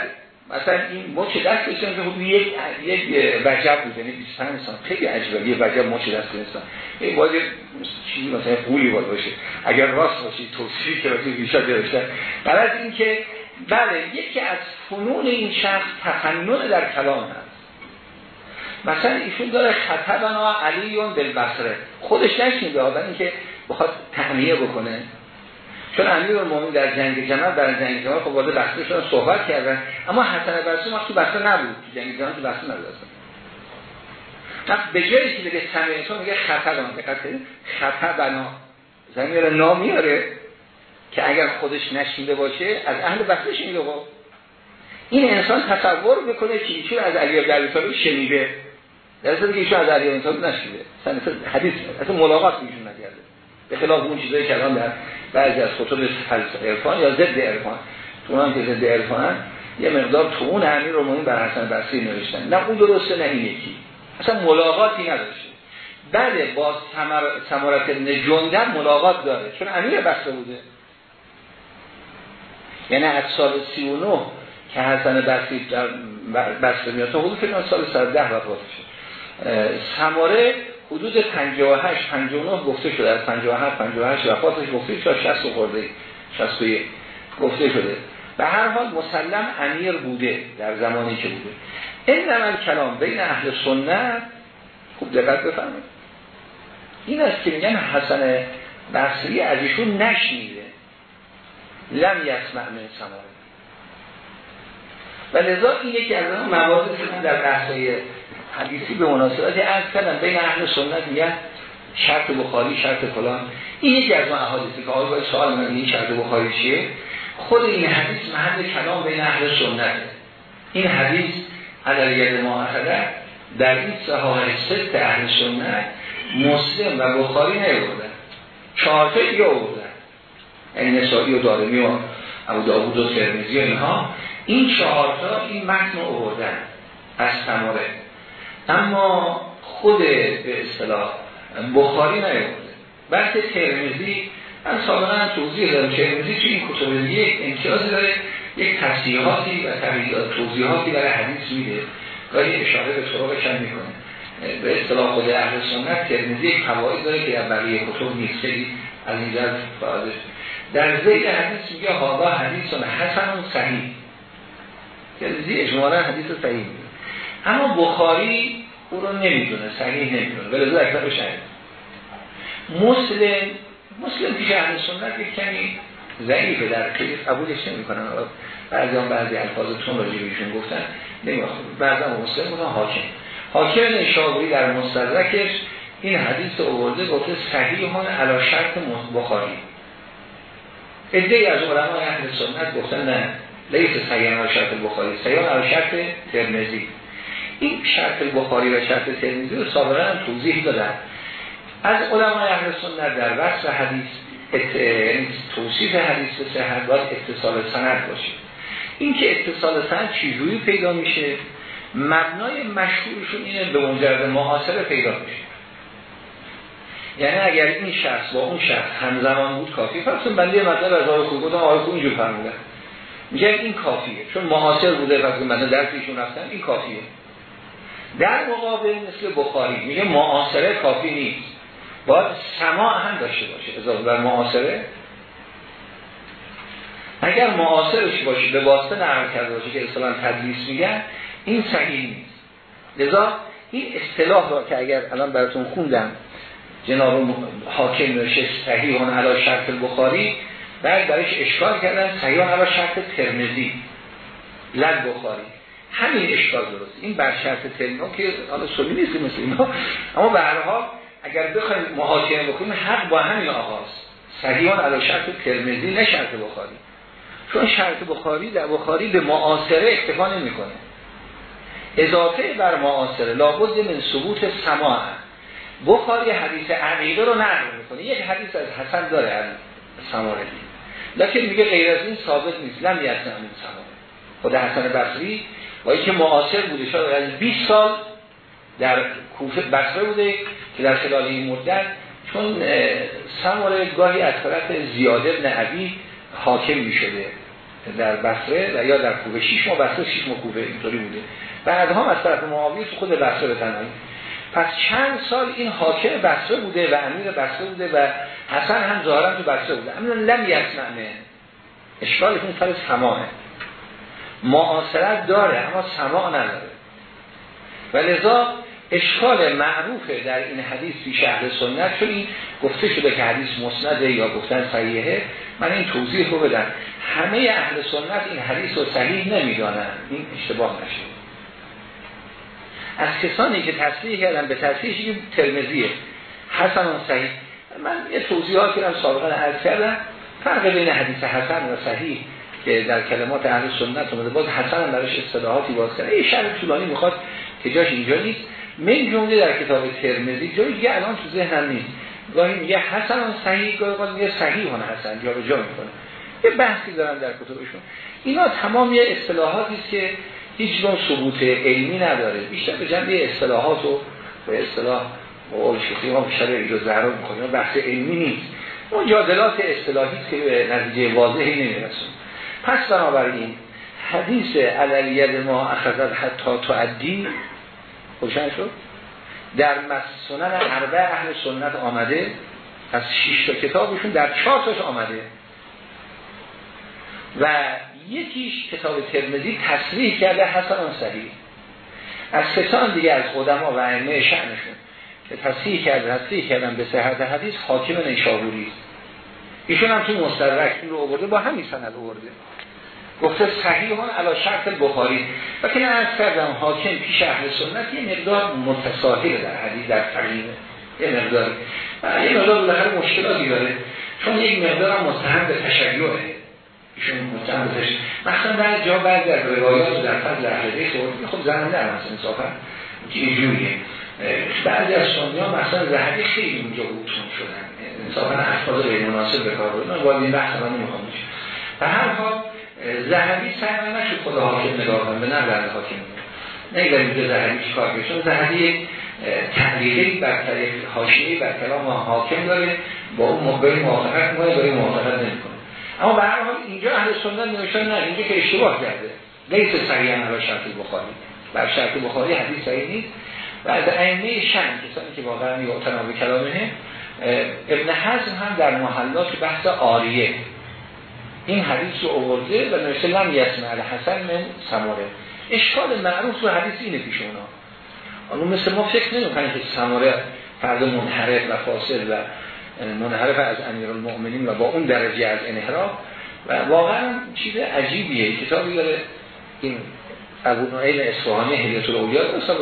مثلا این مچ دست که خب یک یک وجب بود یعنی 25 انسان. خیلی عجیبه وجب مچ دست انسان این باید چیزی مثلا قولی باشه. اگر راست باشی توصیفی که واسه بیشتر داشته بعد از اینکه بله یکی از فنون این شخص تفنن در کلام هست. مثلا ایشون داره خطبنا علیون بالبصره. خودش نشنیده برای اینکه بخواد تعمیه بکنه. چون امیر المومنین در جنگ جمل در جنگ جمل خب وارد شدن صحبت کردن. اما حسن ما تو بسته نبود تو جنگ جمل تو بسته نبود اصلا. به جایی که بگه سمیتون میگه خطبنا دقت خطر بنا. زمیر نام میاره که اگر خودش نشینده باشه از اهل شنیده با این انسان تصور می‌کنه که ایشون از علی عبدالله شنیده. در اصلا که ایشون از علی عبدالله نشیده حدیث اصلا ملاقات ایشون نکرده. به خلاف اون چیزایی که الان در بعضی از کتب عرفان یا ضد عرفان. تو اونم که ضد عرفان یه مقدار تو اون امیر رو مهم بر حسن بصری نوشتن. نه اون درسته نه این یکی. اصلا ملاقاتی نداشته. بله با سمارت نجوندن ملاقات داره. چون امیر بسته بوده. یعنی از سال 39 که حسن بصری در بسته میاد تا حدود فکر سال 110 وفات شد سماره حدود 58 59 گفته شده از 57 58 وفاتش گفته شده 60 خورده 61 گفته شده. به هر حال مسلم امیر بوده در زمانی که بوده. این عمل کلام بین اهل سنت خوب دقت بفرمایید. این است که میگن حسن بصری از ایشون نشنیده. لم یسمع من سماره و لذا این یکی از موارد در بحثای حدیثی به مناسبت از کردن بین اهل سنت میگن شرط بخاری شرط فلان. این یکی از اون احادیثی که آقای سوال من این شرط بخاری چیه؟ خود این حدیث محل کلام بین اهل سنت این حدیث عدلیت معاهده در این صحاح ست اهل سنت مسلم و بخاری نیوردن چهار تا دیگه آوردن. یعنی نسائی و دارمی و ابو داوود و ترمذی و اینها. این چهار تا این متن آوردن از تماره اما خود به اصطلاح بخاری نیورده بلکه ترمزی من سابقا توضیح دارم ترمزی تو این کتب یک امتیازی داره یک تصیحاتی و توضیحاتی برای حدیث میده گاهی اشاره به طرقش هم می‌کنه. به اصطلاح خود اهل سنت ترمزی یک قواعد داره که در بقیه کتب نیست. از این در زید حدیث میگه حالا حدیث حسن صحیح. ترمزی اجمالا حدیث صحیح. اما بخاری او رو نمی‌دونه صحیح نمی‌دونه ولی اکثر شهید مسلم مسلم پیش اهل سنت یک کمی ضعیفه در خیلی قبولش نمی کنن بعضی هم بعضی الفاظ تون راجع بهشون گفتن نمی‌خواد بعضی هم مسلم بودن حاکم. حاکم نشابوری در مستدرکش این حدیث اوورده گفته صحیح هون علا شرط بخاری. ادهی از علمای اهل سنت گفتن نه لیس صحیح علا شرط بخاری. صحیح علا شرط ترمزی این شرط بخاری و شرط ترمیزی رو سابقا هم توضیح دادن. از علمای اهل سنت در وصف حدیث یعنی توصیف حدیث به صحت باید اتصال سند باشه. این که اتصال سند چیزوی پیدا میشه؟ مبنای مشهورشون اینه به مجرد محاصره پیدا میشه. یعنی اگر این شخص با اون شخص همزمان بود کافی فرسون بنده مطلب از آقای خوب بودم آقای خوب اینجور فرمودن. این کافیه چون محاصر بوده فرسون بنده درسیشون رفتن این کافیه. در مقابل مثل بخاری میگه معاصره کافی نیست. باید سماع هم داشته باشه. اضافه بر معاصره. اگر معاصرش باشه به واسطه نقل کرده باشه که اصلا تدلیس میگن این صحیح نیست. لذا این اصطلاح را که اگر الان براتون خوندم جناب حاکم نوشه صحیحان علا شرط بخاری بعد برایش اشکال کردن صحیحان علا شرط ترمزی لد بخاری. همین اشکال درست این بر شرط ترمزی که حالا سومی نیست مثل اینا. اما به هر حال اگر بخوایم محاکمه بکنیم حق با همین آغاز صحیحان علا شرط ترمزی نه شرط بخاری. چون شرط بخاری در بخاری به معاصره اکتفا نمی‌کنه. اضافه بر معاصره لابد من ثبوت سماع. بخاری حدیث عقیده رو نقل می‌کنه. یک حدیث از حسن داره از سمارگی لکن میگه غیر از این ثابت نیست. لم یسن این سماره خود حسن بصری با اینکه معاصر بوده شاید از 20 سال در کوفه بصره بوده که در خلال این مدت چون سماره گاهی از طرف زیاده ابن عبی حاکم می‌شده در بصره و یا در کوفه. 6 ماه بصره 6 ماه کوفه اینطوری بوده. بعد هم از طرف معاویه تو خود بصره به پس چند سال این حاکم بصره بوده و امیر بصره بوده و حسن هم ظاهرا تو بصره بوده. اما لم یسمعه. اشکالشون سر سماعه. معاصرت داره اما سماع نداره. و لذا اشکال معروفه در این حدیث فی شهر سنت چون این گفته شده که حدیث مسنده یا گفتن صحیحه من این توضیح رو بدم. همه اهل سنت این حدیث رو صحیح نمی‌دانن. این اشتباه نشه. از کسانی که تصریح کردن به تصریحش ترمزیه حسن و صحیح. من یه توضیحات کردم سابقا عرض کردم. فرق بین حدیث حسن و صحیح که در کلمات اهل سنت اومده. باز حسن هم براش اصطلاحاتی باز کرده یه شرح طولانی می‌خواد که جاش اینجا نیست. من جمله در کتاب ترمزی جایی دیگه الان تو ذهنم نیست. گاهی میگه حسن و صحیح گاهی میگه صحیح هن حسن. جا به جا می‌کنه. یه بحثی دارن در کتابشون. اینا تمام یه اصطلاحاتی است که هیچ نوع ثبوت علمی نداره. بیشتر به جنبه اصطلاحات و به اصطلاح قول شیخی ما بیشتر اینجا ضرر می‌کنیم بحث علمی نیست. مجادلات اصطلاحی که به نتیجه واضحی نمیرسون پس بنابراین حدیث علالید ما اخذت حتی تعدی خوشن شد؟ در سنن عربه اهل سنت آمده از شش تا کتابشون در چهار تاش آمده. و یکیش کتاب ترمزی تصریح کرده حسن صحیح. از کسان دیگه از قدما و ائمه شأنشون. که تصریح کرده تصریح کردن به صحت حدیث حاکم نیشابوری ایشون هم تو مستدرک این رو آورده با همین سند آورده. گفته صحیحان علا شرط بخاری. و که از کردم حاکم پیش اهل سنت یه مقدار متساهل در حدیث در فقیمه یه مقدار و یه مقدار بالاخره مشکلاتی داره. چون یک مقدار هم مستحب به تشیعه. ایشون متهم بزش مثلا در جا بعد در روایات در فضل اهل بیت خب زننده هم مثلا انصافا که اینجوریه. بعضی از سنی ها مثلا زهدی خیلی اونجا بودتون شدن. انصافا افراد غیر مناسب به کار بودن وارد این بحث من نمی‌خوام بشه. و هر حال زهدی سعی نشد خدا حاکم نگاه کنه به نظر حاکم. نگذاریم اینجا زهدی چی کار زهدی یک تحلیلی بر طریق حاشیه‌ای بر کلام حاکم داره با اون موقعی موافقت می‌کنه برای موافقت نمی‌کنه. اما به هر حال اینجا اهل سنت نوشتن نه اینجا که اشتباه کرده. لیس صحیح علی شرط بخاری. بر شرط بخاری حدیث صحیح نیست. و از ائمه شن کسانی که واقعا یعتنا به کلامه ابن حزم هم در محلات بحث آریه این حدیث رو آورده و نوشته لم یسمع الحسن من سماره اشکال معروف رو حدیث اینه پیش اونا. اون مثل ما فکر نمی‌کنیم که سماره فرد منحرف و فاصل و منحرف از امیر المؤمنین و با اون درجه از انحراف. و واقعا چیز عجیبیه. کتابی داره این ابو نعیم اصفهانی هدیت الاولیا اصلا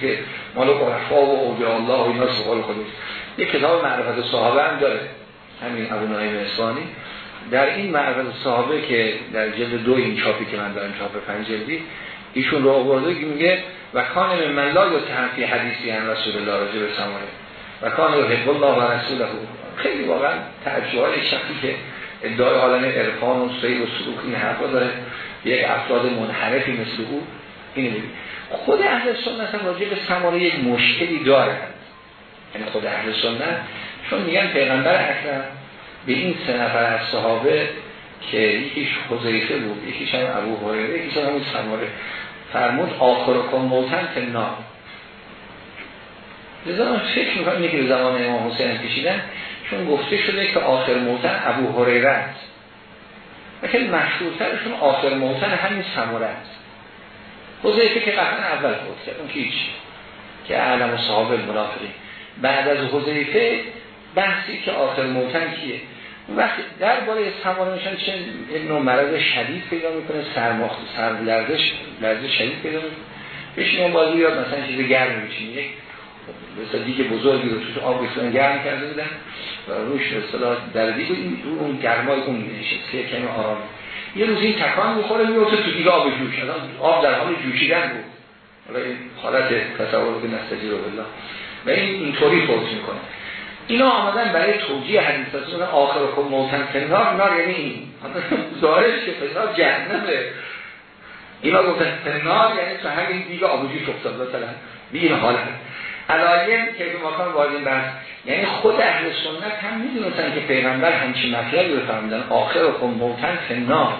که مال قرفا و اولیاء الله و اینا سوال خودش یک کتاب معرفت صحابه هم داره. همین ابو نعیم اصفهانی. در این معرفت صحابه که در جلد دو این چاپی که من دارم چاپ پنج جلدی ایشون رو آورده که میگه و کان من لا یتهم حدیثی عن رسول الله راجع به سماره و کان یحب الله و رسوله. خیلی واقعا تعجب های شخصی که ادعای عالم عرفان و سیر و سلوک این حرفا داره. یک افراد منحرفی مثل او اینو خود اهل سنت هم راجع به سماره یک مشکلی داره یعنی خود اهل سنت چون میگن پیغمبر اکرم به این سه نفر از صحابه که یکیش حضیفه بود یکیش هم ابو هریره یکیش هم سماره. فرمود آخر کن موتن تنام لذا من فکر می‌کنم اینه که زمان امام حسین کشیدن چون گفته شده که آخر موتن ابو هریره است. لیکن مشهورترشون آخر موتن همین سموره است. حضیفه که قطعا اول بود کرد اون که هیچ که علم و صحابه المنافقی بعد از حضیفه بحثی که آخر موتن کیه؟ وقتی درباره سماره میشن چه نوع مرض شدید پیدا می‌کنه سرماخت سر لرزش لرزش شدید پیدا می‌کنه. بهش اون بازی یاد مثلا چیز گرم میشین. یک مثلا دیگه بزرگی رو توش آب بسیار گرم کرده بودن و روش اصطلاح در دیگه این رو اون گرمای اون میشه سه کمی آرام. یه روزی این تکان می‌خوره میوته تو دیگه آب جوش آب در حال جوشیدن بود. حالا این حالت تصور به نستجی رو بالله. و این اینطوری فوت می‌کنه. اینا آمدن برای توجیه حدیث هستون آخر کن موتن فنار نار یعنی این ظاهرش که فنار جهنمه. اینا گفتن فنار یعنی تو همین دیگه آبوجی افتاد مثلا. بی این حالت علایم که به مکان واردین بحث یعنی خود اهل سنت هم می‌دونستن که پیغمبر همچین مطلبی رو فرمودن. آخر کن موتن فنار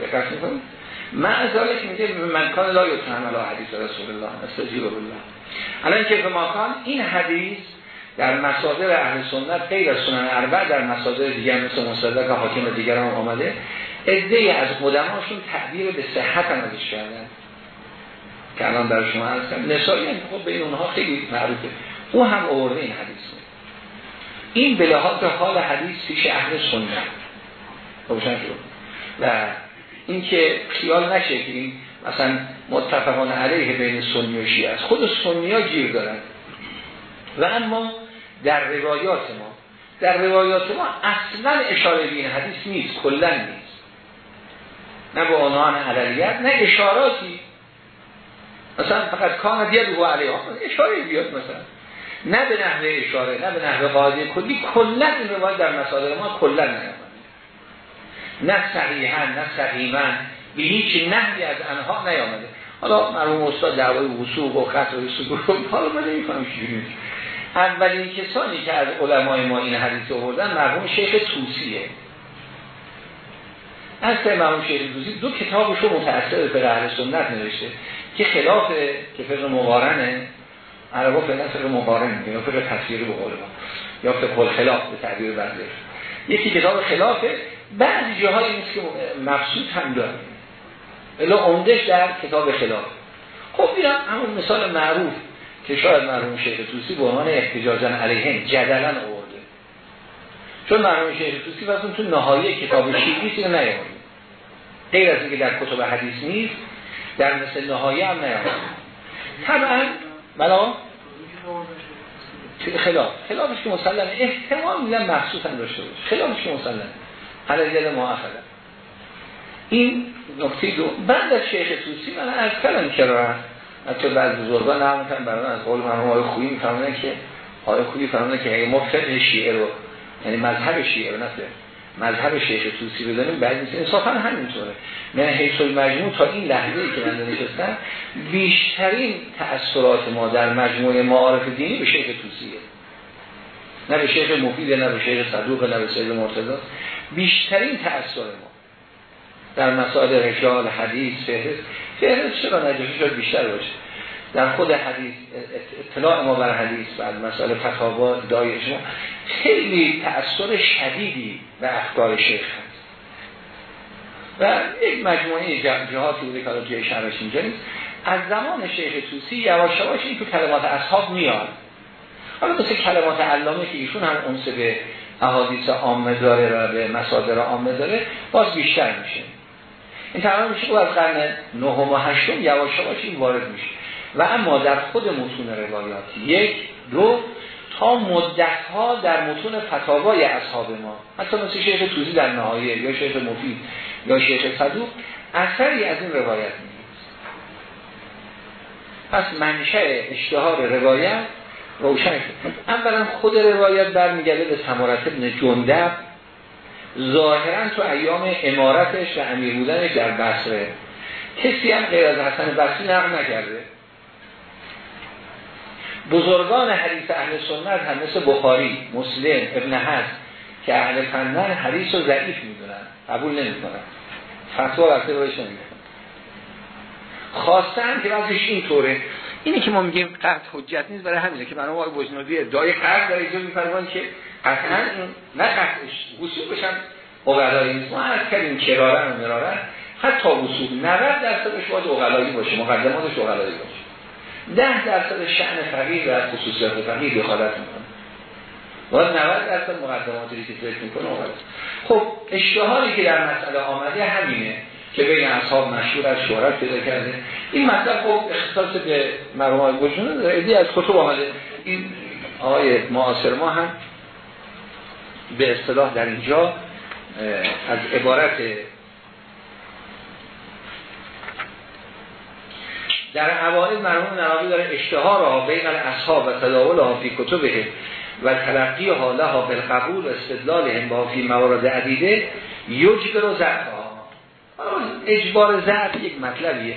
دقت می‌کنید معذالک میگه من کان لا یتهم علی حدیث رسول الله استجیب بالله. الان که به مکان این حدیث در مصادر اهل سنت غیر از سنن اربع در مصادر دیگر مثل مصدق حاکم و دیگر هم آمده ادهی از قدماشون تعبیر به صحت هم ازش کردن. که الان در شما هستم نسایی هم خب بین اونها خیلی معروفه. او هم آورده این حدیث این به لحاظ حال حدیث پیش اهل سنت. روشن شد. و اینکه خیال نشه که این مثلا متفقان علیه بین سنی و شیعه است. خود سنی ها گیر دارن. و اما در روایات ما در روایات ما اصلا اشاره به این حدیث نیست کلا نیست. نه به عنوان عدلیت نه اشاراتی. مثلا فقط کان دید و علیه. اشاره بیاد مثلا. نه به نحوه اشاره نه به نحوه قاعده کلی کلا این روایت در مصادر ما کلا نیامده نه صحیحا نه صحیحا به هیچ نحوی از انها نیامده. حالا مرحوم استاد دعوای وسوق و خط و سکوت حالا من نمی‌فهمم چجوری اولین کسانی که از علمای ما این حدیث آوردن مرحوم شیخ توسیه. از مرحوم شیخ توسی دو کتابش رو متأثر به اهل سنت نوشته که خلاف که فقه مقارنه عربا فعلا فقه مقارن یا فقه تصویری به قول یا فقه خلاف به تعبیر بنده یکی کتاب خلافه بعضی جاهایی نیست که مفسود هم داره الا عمدش در کتاب خلاف. خب بیرم همون مثال معروف. که شاید مرحوم شیخ توسی به عنوان احتجاجا علیهم جدلا آورده. چون مرحوم شیخ توسی واسه تو نهایی کتاب شیعی رو نیاورده. غیر از اینکه در کتب حدیث نیست در مثل نهایی هم نیاورده. طبعا بلا؟ خلاف. خلافش که مسلم احتمال میدن مخصوصا داشته باشه. خلافش که مسلم علیه ما این نکته دو. بعد از شیخ توسی من از کلم کرا حتی بعد بزرگان نقل کردن برای از قول مرحوم آقای خویی میفرمودن که آقای خویی فرمودن که اگه ما فقه شیعه رو یعنی مذهب شیعه رو نفر مذهب شیخ توسی بدانیم بعد نیست انصافا همینطوره. من حیث مجموع تا این لحظه ای که من نشستم بیشترین تأثیرات ما در مجموعه معارف دینی به شیخ توسیه نه به شیخ مفید نه به شیخ صدوق نه به سید مرتضی. بیشترین تأثیر ما در مسائل رجال حدیث فهرست فهرست چرا نجاشی شاید بیشتر باشه. در خود حدیث اطلاع ما بر حدیث بعد مسائل فتاوا دای شما خیلی تأثیر شدیدی به افکار شیخ هست. و یک مجموعه جهاتی بوده که جای شهرش اینجا نیست. از زمان شیخ توسی یواش یواش این تو کلمات اصحاب میاد. حالا مثل کلمات علامه که ایشون هم اونسه به احادیث عامه داره و به مصادر عامه داره باز بیشتر میشه. این تمام میشه او از قرن نهم و هشتم یواش این وارد میشه. و اما در خود متون روایات یک دو تا مدت ها در متون فتاوای اصحاب ما حتی مثل شیخ توزی در نهایه یا شیخ مفید یا شیخ صدوق اثری از این روایت نیست پس منشأ اشتهار روایت روشن شد. اولا خود روایت برمیگرده به سمارت ابن جندب. ظاهرا تو ایام امارتش و امیر بودنش در بصره. کسی هم غیر از حسن بصری نقل نکرده. بزرگان حدیث اهل سنت هم مثل بخاری مسلم ابن حس که اهل فنن حدیث رو ضعیف می‌دونن. قبول نمی‌کنن. فتوا رفته بایش نمی‌دونن خواستن که این طوره. اینی که ما میگیم قطع حجت نیست برای همینه که برای آقای بجنودی ادعای قطع در اینجا میفرمان که قطعا این نه قطعش وصول بشن. اقلایی ما هر کردیم کرارن و مرارن حتی وصول 90 درصدش باید اقلایی باشه مقدماتش اقلایی باشه. 10 درصد شأن فقیه و خصوصیات فقیه دخالت می‌کنه. باید 90 درصد مقدماتی که فکر می‌کنه اقلایی خب اشتهاری که در مسئله آمده همینه که بین اصحاب مشهور از شهرت پیدا کرده. این مطلب خب اختصاص به مرحوم گوشونه داره از کتب آمده. این آقای معاصر ما هم به اصطلاح در اینجا از عبارت در اوائل مرحوم نراقی داره اشتهار ها بین اصحاب و تداول ها فی کتبه و تلقی حاله ها بالقبول استدلال هم با فی موارد عدیده یجبر و ضعف ها اجبار ضعف یک مطلبیه.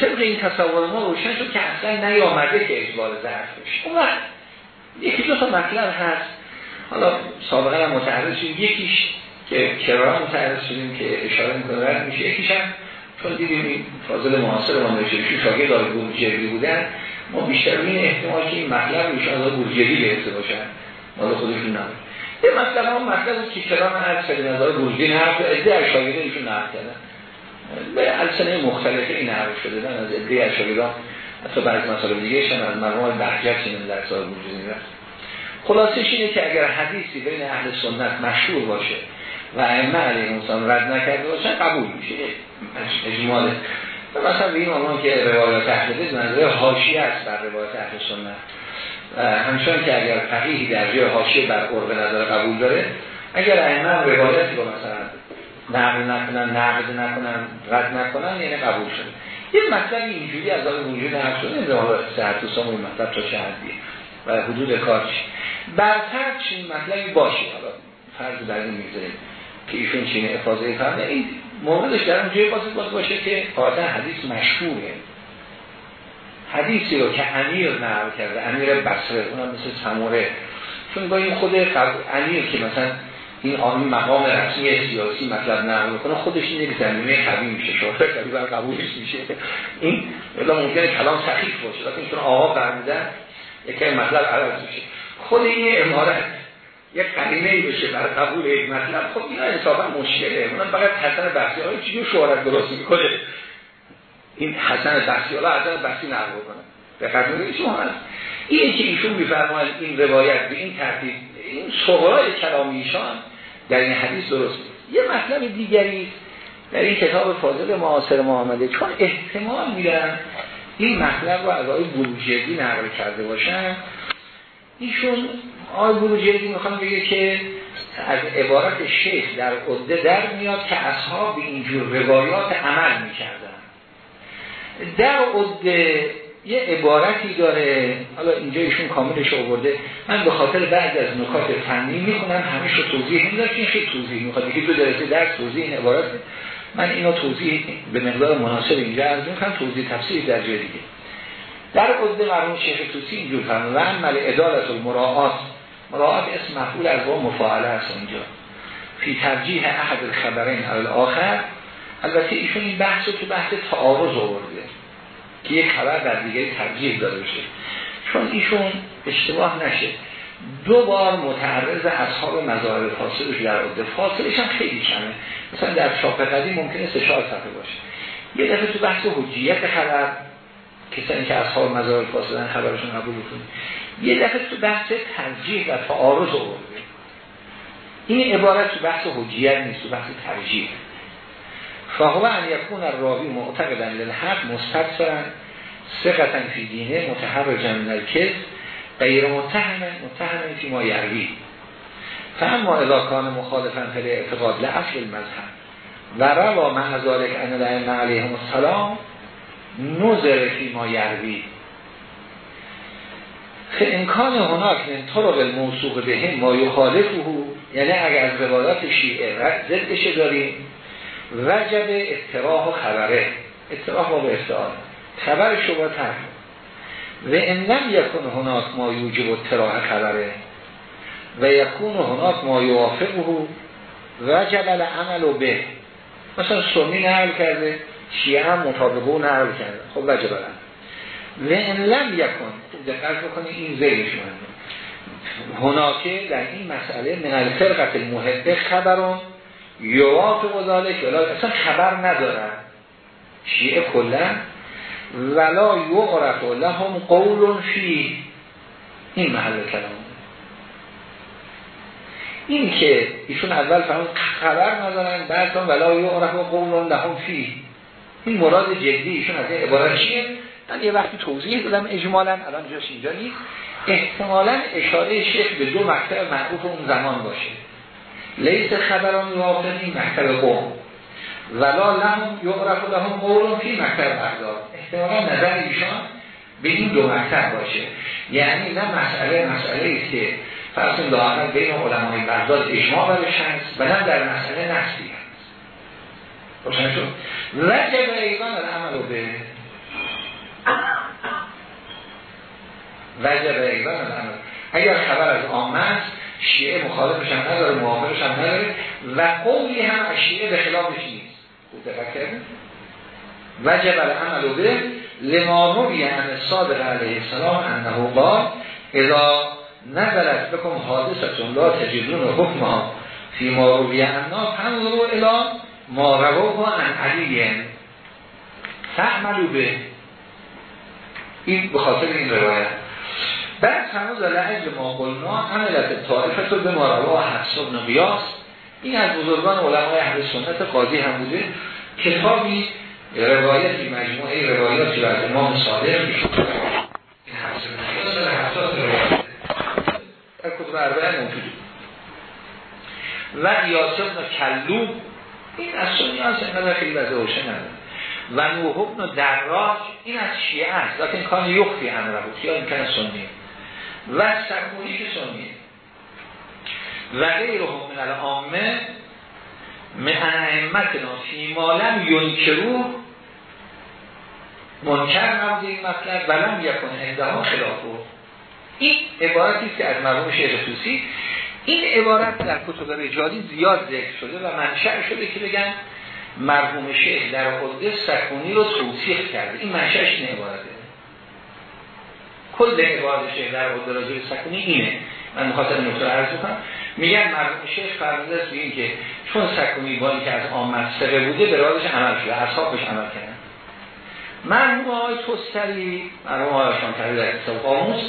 طبق این تصور ما روشن شد که اصلا نیامده که اجبار ضعف بشه. اون وقت یکی دو تا مطلب هست. حالا سابقا هم متعرض شدیم. یکیش که کرارا متعرض شدیم که اشاره می‌کنه رد میشه. یکیش هم چون دیدیم این فاضل معاصر ما نوشته شاگرد داره بورجری بودن. ما بیشتر این احتمال که این مطلب ایشان از بورجری گرفته باشن مال خودشون نمید یه مطلب هم مطلب که کرا من از سری نظر بورجری نرفت عده از ایشون نرفت کردن. به السنه مختلفه این نرفت شده من از عده از شاگردان حتی بعض مسائل دیگه شن از مرموم بحجت این در سال بورجری نرفت خلاصش اینه که اگر حدیثی بین اهل سنت مشهور باشه و ائمه علیه انسان رد نکرده باشن قبول میشه. اجماله. مثلا به این عنوان که روایات اهل بیت منظره حاشیه است بر روایات اهل سنت. همچنان که اگر فقیهی در جای حاشیه بر قرب نظر قبول داره اگر ائمه روایتی رو مثلا نقل نکنن نقد نکنن رد نکنن یعنی قبول شده. یه مطلب اینجوری از آن وجود نقل شده حالا صحت و سام مطلب تا چه حدیه و حدود کارش برتر چین مطلبی باشه. حالا فرض در این می‌ذاریم که ایشون چین افاظه فرمه. این موردش در اونجای باید باشه که قاطع حدیث مشهوره. حدیثی رو که امیر نقل کرده امیر بصره اونم مثل سموره. چون با این خود امیر که مثلا این آنی مقام رسمی سیاسی مطلب نقل می‌کنه خودش این یک زمینه قوی میشه قوی بر قبولش میشه. این الا ممکنه کلام سخیف باشه. لیکن چون آقا فرمیدن یکی مطلب عوض میشه. خود این امارت یک قریمه ای بشه برای قبول یک مطلب. خب اینا انصافا مشکله. اونم فقط حسن بحثی های چیزی شهرت درست می‌کنه؟ این حسن بحثی ها حسن بحثی نقل کنه به قدر شما هست این که ایشون میفرماید این روایت به این ترتیب. این صغرای کلامیشان در این حدیث درست یه مطلب دیگری در این کتاب فاضل معاصر محمده. چون احتمال میدن این مطلب رو از آقای بروجردی نقل کرده باشن. ایشون آقای بروجردی می‌خوان بگه که از عبارت شیخ در عده در میاد که اصحاب اینجور روایات عمل می‌کردن. در عده یه عبارتی داره حالا اینجا ایشون کاملش آورده. من به خاطر بعد از نکات فنی می‌خونم همیشه رو توضیح نمیدار که خیلی توضیح می‌خواد. یکی دو درسته در توضیح این عبارت. من اینو توضیح به مقدار مناسب اینجا عرض می‌کنم. توضیح تفسیر در جای دیگه. در عده مرحوم شیخ توسی اینجور فرمود و عمل ادالت المراعات مراعات اسم مفعول از با مفاعله است اینجا. فی ترجیح احد الخبرین آخر البته ایشون این بحث تو بحث تعارض آورده که یک خبر در دیگری ترجیح داده بشه. چون ایشون اشتباه نشه. دو بار متعرض اصحاب مظاهر فاصلش در عده. فاصلش هم خیلی کمه. مثلا در چاپ قدیم ممکنه سه چهار صفحه باشه. یه دفعه تو بحث حجیت خبر کسانی که اصحاب مظاهر فاصلن خبرشون قبول یه دفعه تو بحث ترجیح و تعارض آورده این عبارت تو بحث حجیت نیست تو بحث ترجیح. فهو ان یکون الراوی معتقدا للحق مستبصرا ثقتا فی دینه متحرجا من الکذب غیر متهم متهم فی ما یروی. فاما اذا کان مخالفا فی اعتقاد لاصل المذهب. و روا من ذلك ان الائمه علیهم السلام نظر فی ما یروی امکان هناک من طرق الموسوق به هم ما یخالفه. یعنی اگر از روایات شیعه ضدش داریم وجب اطراح و خبره. اطراح با به خبر شما تر. و انم یکون هناک ما یوجب اطراح خبره. و یکون هناک ما یوافقه. وجب العمل به. مثلا سنی نقل کرده. شیعه هم مطابقه و نقل کرده خب وجب العمل و لم یکن دقت بکنی این زیرش من هناکه در این مسئله من الفرقت المحبه خبرون یوات و اصلا خبر ندارن. شیعه کلا ولا یعرف لهم قول فی این محل کلام. این که ایشون اول فرمود خبر ندارن بعد ولا یعرف قول لهم فی این مراد جدی ایشون از عبارت چیه؟ من یه وقتی توضیح دادم اجمالا الان جاش اینجا نیست. احتمالا اشاره شیخ به دو مکتب معروف اون زمان باشه. لیس خبران این مکتب قوم. ولا لهم یعرف لهم قول فی مکتب بغداد. احتمالا نظر ایشان به این دو مکتب باشه. یعنی نه مسئله مسئله است که فرض لاحقا بین علمای بغداد اجماع برش و نه در مسئله نفسی. روشن شد. وجب ایوان العمل به وجب ایوان العمل اگر خبر از است شیعه مخالفش هم نداره موافقش هم نداره و قولی هم از شیعه به خلافش نیست. خوب دقت کردیم وجب العمل به لما روی عن صادق علیه السلام انه قال اذا نظرت بکن حادثتون لا تجدون فی ما روی عنا فنظروا الى ما رواه عن علی. فعملو به این به خاطر این روایت. بعد هنوز لعج ما قلنا عملت طائفت رو به ماروا حفظ ابن این از بزرگان علمای اهل سنت قاضی هم بوده. کتابی روایتی مجموعه روایاتی رو از امام صادق این حفظ ابن و کلوب این از سنی هست اینقدر خیلی وزه روشن نداره و نوح ابن دراج این از شیعه است. لیکن کان یخفی امره یا این کنه سنیه و سکونی که سنیه و غیر من العامه من ائمتنا فی مالم یونکرو منکر نبوده این مطلب ولم انده خلافو این عبارتی که از مرحوم شیخ توسی این عبارت در کتب رجالی زیاد ذکر شده و منشأ شده که بگن مرحوم شیخ در قدس سکونی رو توصیح کرده. این منشأش این عبارته. کل عبارت شیخ در قدس راجع سکونی اینه. من مخاطب نکته عرض کنم میگن مرحوم شیخ فرموده است این که چون سکونی با که از آمد سقه بوده به رازش عمل شده. اصحابش عمل کردن. مرحوم آقای توستری مرحوم آقای شانتری در کتاب قاموس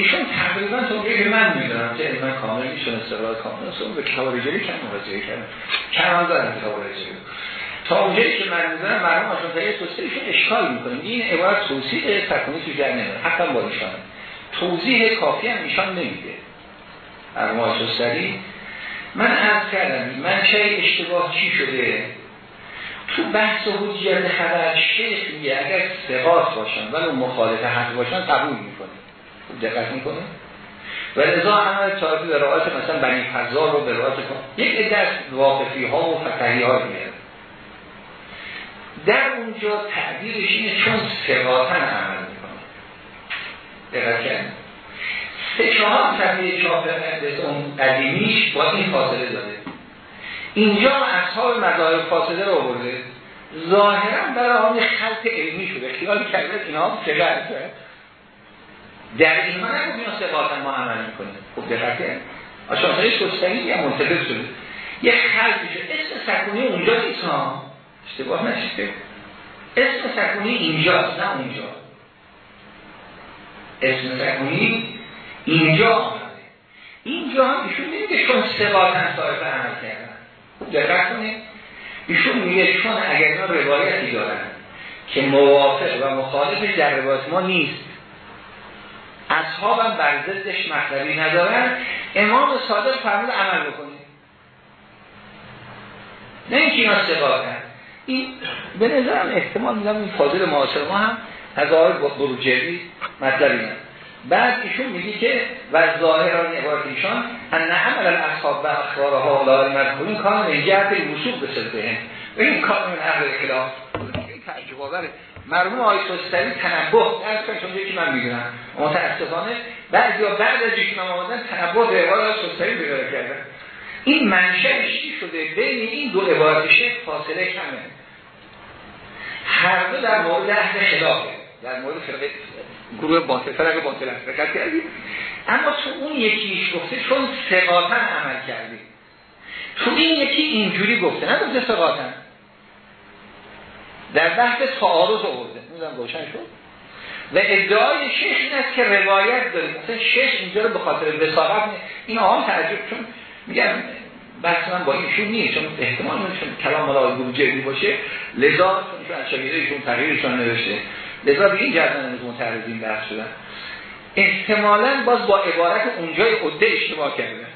ایشون تقریبا تا که من می‌دونم که علم کامل ایشون استقلال کامل است. به کتاب رجالی کم مراجعه کردن کم دارم کتاب رجالی تا اونجایی که من می‌دونم مرحوم آشان تایی توصیحشون اشکال می‌کنیم این عبارت توصیح تکونی تو جر نمیده حتی با ایشان. توضیح کافی هم ایشان نمیده. مرحوم آشان من عرض کردم من چه اشتباه چی شده؟ تو بحث حجیت خبر شیخ میگه اگر سقاط باشن ولی مخالف حق باشن قبول می‌کنه. دقت می‌کنه و رضا عمل تاریخی به روایت مثلا بنی فضال رو به روایت کن. یک عده واقفی ها و فتحی ها میاد در اونجا تعبیرش اینه چون سقاطن عمل می‌کنه. دقت کرد سه چهار صفحه چاپ اون قدیمیش با این فاصله داده. اینجا اصحاب مذاهب فاصله رو آورده. ظاهرا برای آن خلط علمی شده. خیال کرده اینا سقاط در من نگو اینا سقاطن ما عمل می‌کنیم. خب دقیقه آشانتایش کستنی یا منتبه شده. یه خلط میشه اسم سکونی اونجا نیست ها. اشتباه نشده اسم سکونی اینجاست نه اونجا. اسم سکونی اینجا آمده. اینجا هم ایشون نمیگه چون سقاطن صاحب عمل کردن. خوب دقت کنید. ایشون میگه چون اگر اینا روایتی دارن که موافق و مخالف در روایت ما نیست اصحابم بر ضدش مطلبی ندارن امام صادق فرمود عمل بکنید نه اینکه اینا سقاطن این به نظرم احتمال میدم این فاضل معاصر ما هم از آقای بروجردی مطلبی نه بعد ایشون میگه که و ظاهران عبارت ایشان ان عمل الاصحاب و اخبارها لای مدخولین کان من جهت وصول به و این کار من اهل این تعجب آوره مرحوم آقای سوستری تنبه. از چون یکی من می‌دونم. متاسفانه بعضی بعد از یکی من آمدن تنبه به عبارت سوستری بگره کردن. این منشأش چی شده؟ بین این دو عبارت شیخ فاصله کمه. هر دو در مورد اهل خلافه. در مورد فرقه گروه باطل فرق باطل هست کردیم اما تو اون یکیش گفته چون سقاطن عمل کردیم تو این یکی اینجوری گفته. نه گفته سقاطن در بحث تعارض آورده. نمی‌دونم روشن شد؟ و ادعای شیخ این است که روایت داریم. مثلا شیخ اینجا رو به خاطر وساقت این آقام تعجب چون میگم بحث من با ایشون نیست. چون احتمال چون کلام آقای جدی باشه لذا چون اشاگیره ایشون تغییرشون نوشته. لذا به این جردن از متعرضین بحث شدن احتمالا باز با عبارت اونجای عده اشتباه کرده.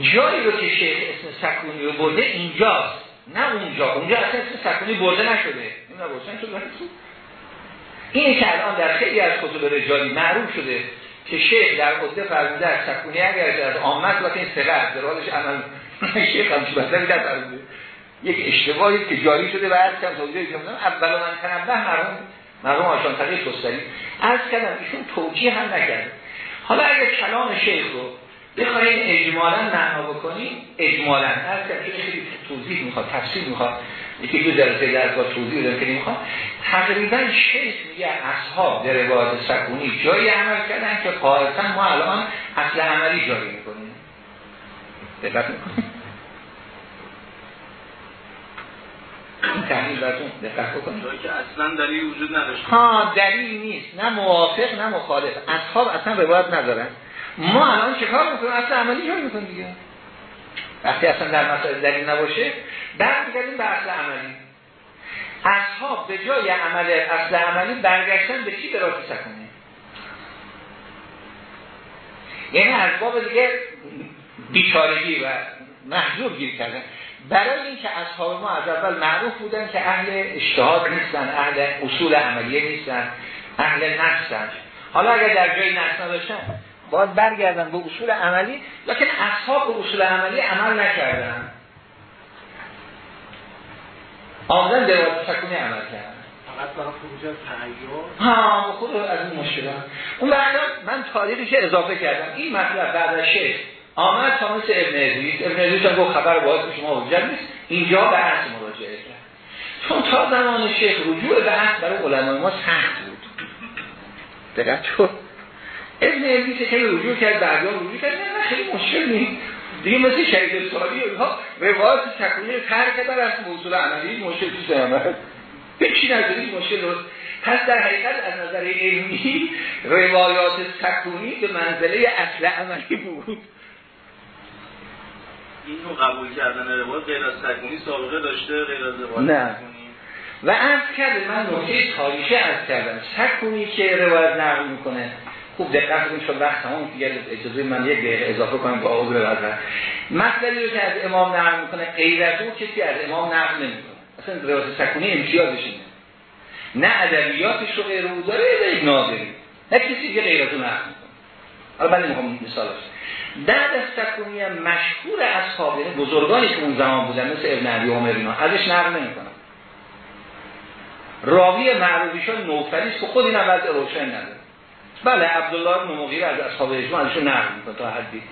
جایی رو که شیخ اسم سکونی رو برده اینجاست. نه اونجا اونجا اصلا اسم سکونی برده نشده. این روشن شد این که الان در خیلی از کتب رجالی معروف شده که شیخ در عده فرموده از سکونی اگر از آمد وقتی این سقر در حالش عمل شیخ هم چی در فرموده. یک اشتباهی که جاری شده و از کم توجیه که اول من تنبه مرحوم مرحوم آشان تقیه توستری از کردم ایشون توجیه هم نکرد حالا اگر کلام شیخ رو بخواهیم اجمالا معنا بکنیم اجمالا. هر که خیلی توضیح می‌خواد تفسیر می‌خواد یکی دو جلسه در با توضیح رو که می‌خواد تقریبا شیخ میگه اصحاب در روایت سکونی جایی عمل کردن که قاعدتا ما الان اصل عملی جاری می‌کنیم. دقت می‌کنیم؟ این تحلیل براتون دقت بکنید که اصلا دلیل وجود نداشت ها دلیل نیست. نه موافق نه مخالف. اصحاب اصلا روایت ندارن. ما الان چه کار می‌کنیم؟ اصلا عملی جاری می‌کنیم دیگه. وقتی اصلا در مسائل دلیل نباشه برمیگردیم به اصل عملی. اصحاب به جای عمل اصل عملی برگشتن به چی به راتی سکنه یعنی از باب دیگه بیچارگی و محجور گیر کردن. برای اینکه اصحاب ما از اول معروف بودن که اهل اجتهاد نیستن اهل اصول عملیه نیستن اهل نفسن حالا اگر در جای نفس نداشتن باید برگردن به اصول عملی لیکن اصحاب به اصول عملی عمل نکردن. آمدن دوات سکونی عمل کردن ها خود از این مشکلات. اون وقتا من تاریخش اضافه کردم. این مطلب بعد از شیخ آمد تا مثل ابن عزیز. ابن عزیز هم گفت خبر باید شما حجت نیست. اینجا به عرض مراجعه کرد. چون تا زمان شیخ رجوع به عرض برای علمای ما سخت بود. چون ابن عزیز خیلی رجوع کرد بعدا رجوع کرد نه خیلی مشکل نیست. دیگه مثل شهید سالی و اینها روایت تکونی ترک در از موضوع عملی مشکل تو زمان به چی نظری مشکل درست. پس در حقیقت از نظر علمی روایات سکونی به منزله اصل عملی بود. این رو قبول کردن روایت غیر از سکونی سابقه داشته غیر از روایت نه. و از کرده من نکته تاریخی از کردم. سکونی که روایت نقل می‌کنه. خوب دقت کنید چون وقت تمام دیگه اجازه من یک دقیقه اضافه کنم با عضو وزن مطلبی رو که از امام نقل می‌کنه غیر از اون کسی از امام نقل نمی‌کنه. اصلا روایت سکونی امتیازش اینه. نه ادبیاتش رو غیر او داره یک ناظری نه کسی که غیر از اون نقل می‌کنه. حالا بعد می‌خوام مثالش از سکونی هم مشهور اصحاب یعنی بزرگانی که اون زمان بودن مثل ابن عبی عمر اینا ازش نقل نمی‌کنن. راوی معروفیشان نوفلی است که خود این وضع روشن نداره. بله عبدالله بن مغیره از اصحاب اجماع ازشون نقل می‌کنه تا حدی.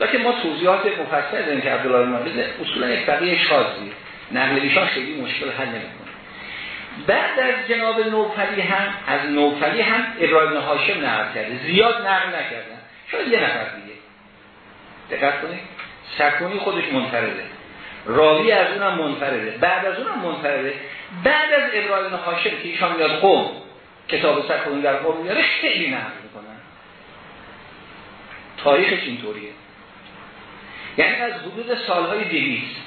لیکن ما توضیحات مفصل داریم که عبدالله بن مغیره اصولا یک بقیه شازی. نقل ایشان خیلی مشکل حل نمی‌کنه. بعد از جناب نوفلی هم از نوفلی هم ابراهیم هاشم نقل کرده. زیاد نقل نکردن. شاید یه نفر دیگه. دقت کنید. سکونی خودش منفرده. راوی از اونم منفرده. بعد از اونم منفرده. بعد از ابراهیم هاشم که ایشان میاد قوم. کتاب سکونی در قوم میاره خیلی نقل می‌کنن. تاریخش اینطوریه. یعنی از حدود سالهای دیویست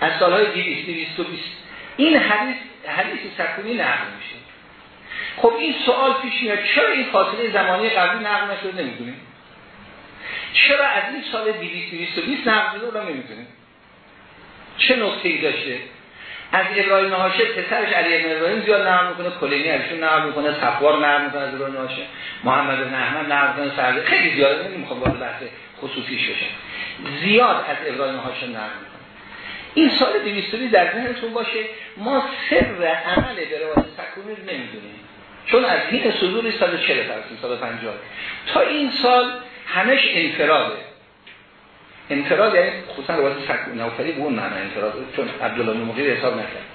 از سالهای دیویست دیویست و بیست. این حدیث حدیث سکونی نقل میشه. خب این سوال پیش میاد چرا این فاصله زمانی قبلی نقل نشده؟ نمی‌دونیم. چرا از این سال 220 نقل شده؟ نمی‌دونیم. چه نقطه ای داشته؟ از ابراهیم هاشم پسرش علی ابن ابراهیم زیاد نقل می‌کنه کلینی ازشون نقل می‌کنه صفوار نقل می‌کنه از ابراهیم هاشم محمد بن احمد نقل می‌کنه سرده خیلی زیاده نمی‌خوام وارد بحث خصوصیش بشه زیاد از ابراهیم هاشم نقل می‌کنه. این سال 220 در ذهنتون باشه ما سر عمل به روایت سکونی نمی‌دونیم. چون از این صدور 140 درصد 150 تا این سال همش انفراده انفراد یعنی خصوصا روایت نوفلی به اون معنی انفراد چون عبدالله مغیر حساب نکرد.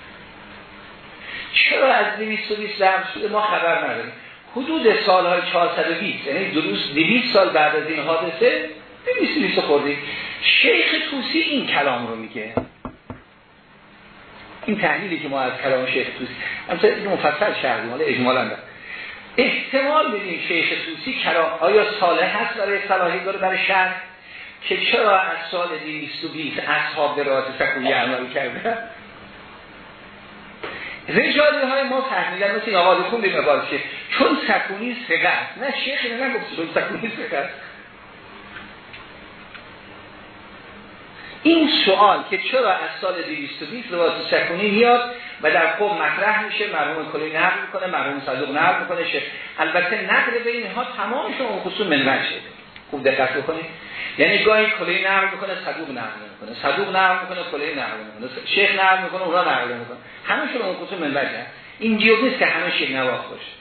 چرا از 220 ضرب شده ما خبر نداریم. حدود سالهای 420 یعنی درست 200 سال بعد از این حادثه 220 خوردیم شیخ توسی این کلام رو میگه. این تحلیلی که ما از کلام شیخ توسی مثلا این مفصل شرحیم حالا اجمالا احتمال بدیم شیخ توسی کلام آیا صالح هست برای صلاحی داره برای شرح؟ که چرا از سال 220 اصحاب به رات سکوی عمل کرده رجالی های ما فهمیدن مثل این آقای خون بیم که چون سکونی سقه نه شیخ نه نگفت چون سکونی سقه این سوال که چرا از سال 220 روایت سکونی میاد و در قوم مطرح میشه مرحوم کلی نقل می‌کنه مرحوم صدوق نقل می‌کنه شه البته نقل به اینها تمامشون خصوص منور شده خوب دقت بکنید یعنی گاهی کلی نقل می‌کنه صدوق نقل می‌کنه. صدوق نقل می‌کنه کلی نقل می‌کنه. شیخ نقل می‌کنه اونها نقل می‌کنه. همشون اون منور شده این جیوب نیست که همه شیخ نواخ باشه.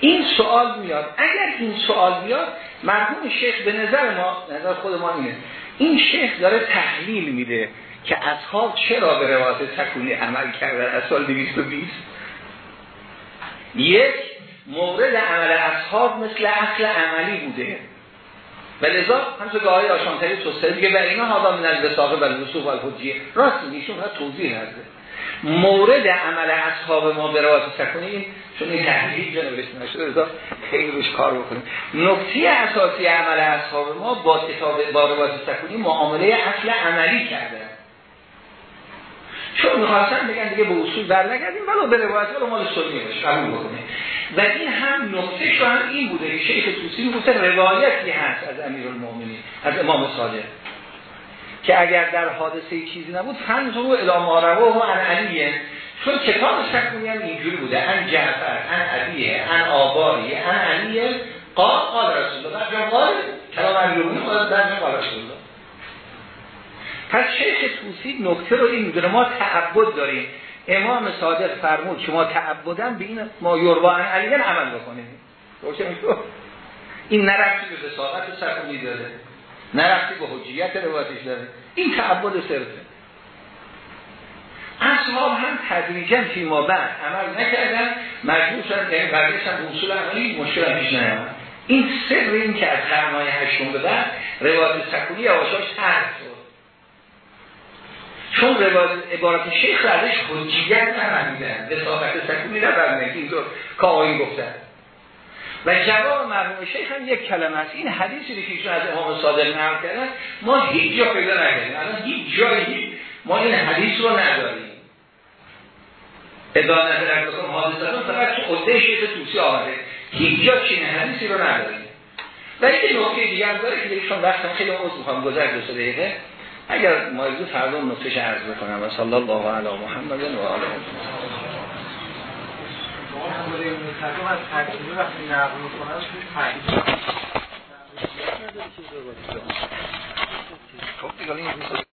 این سوال میاد. اگر این سوال بیاد مرحوم شیخ به نظر ما نظر خود ما اینه. این شیخ داره تحلیل میده که اصحاب چرا به روایت سکونی عمل کردن از سال 220 یک مورد عمل اصحاب مثل اصل عملی بوده. و لذا همچه گاهی آشانتری توسته میگه و اینا حالا من از بساقه و رسوخ و الحجیه راست میگه را توضیح نزده مورد عمل اصحاب ما به روایت سکونی چون این تحلیل جنبش نشده رضا خیلی روش کار بکنیم. نکته اساسی عمل اصحاب ما با کتاب با روایت سکونی معامله اصل عملی کرده. چون می‌خواستن بگن دیگه به اصول بر نگردیم ولو به روایت ولو مال سنی بکنه و این هم نکته شو هم این بوده که شیخ توسی می‌گفته روایتی هست از امیرالمومنین از امام صادق که اگر در حادثه چیزی نبود فنز رو الاماره و ان علیه. چون کتاب سکونی هم اینجوری بوده ان جعفر ان علیه ان آباری ان علیه قال قال رسول الله در قال کلام امیرالمومنین قال در قال رسول الله. پس شیخ توسی نکته رو این می‌دونه ما تعبد داریم. امام صادق فرمود که ما تعبدن به این ما یوروا ان علیه عمل بکنیم. روشن این نرفتی به رسالت سکونی داره نرفتی به حجیت روایتش داره این تعبد صرفه. اصحاب هم تدریجا فی ما بعد عمل نکردن مجبور شدن یعنی بردش هم اصول عملی مشکل پیش این سر این که از قرنهای هشتم به بعد روایت سکونی یواشاش شد. چون عبارت شیخ ازش حجیت نمیدن وساقت سکونی نبرنه اینطور که آقایی گفتن. و جواب مرحوم شیخ هم یک کلمه است. این حدیثی که ایشون از امام صادق نقل کردن ما هیچ جا پیدا نکردیم. الان هیچ جایی ما این حدیث رو نداریم. ادعا نظر بکن حادثتون فقط تو عده شیخ توسی آمده. هیچ جا چین حدیثی رو نداریم. و این نکته دیگر داره که ایشون وقتم خیلی عرض می‌خوام گذر دو دقیقه. اگر مایزو فردا نکتهش عرض بکنم و صلی الله علی محمد و آله. از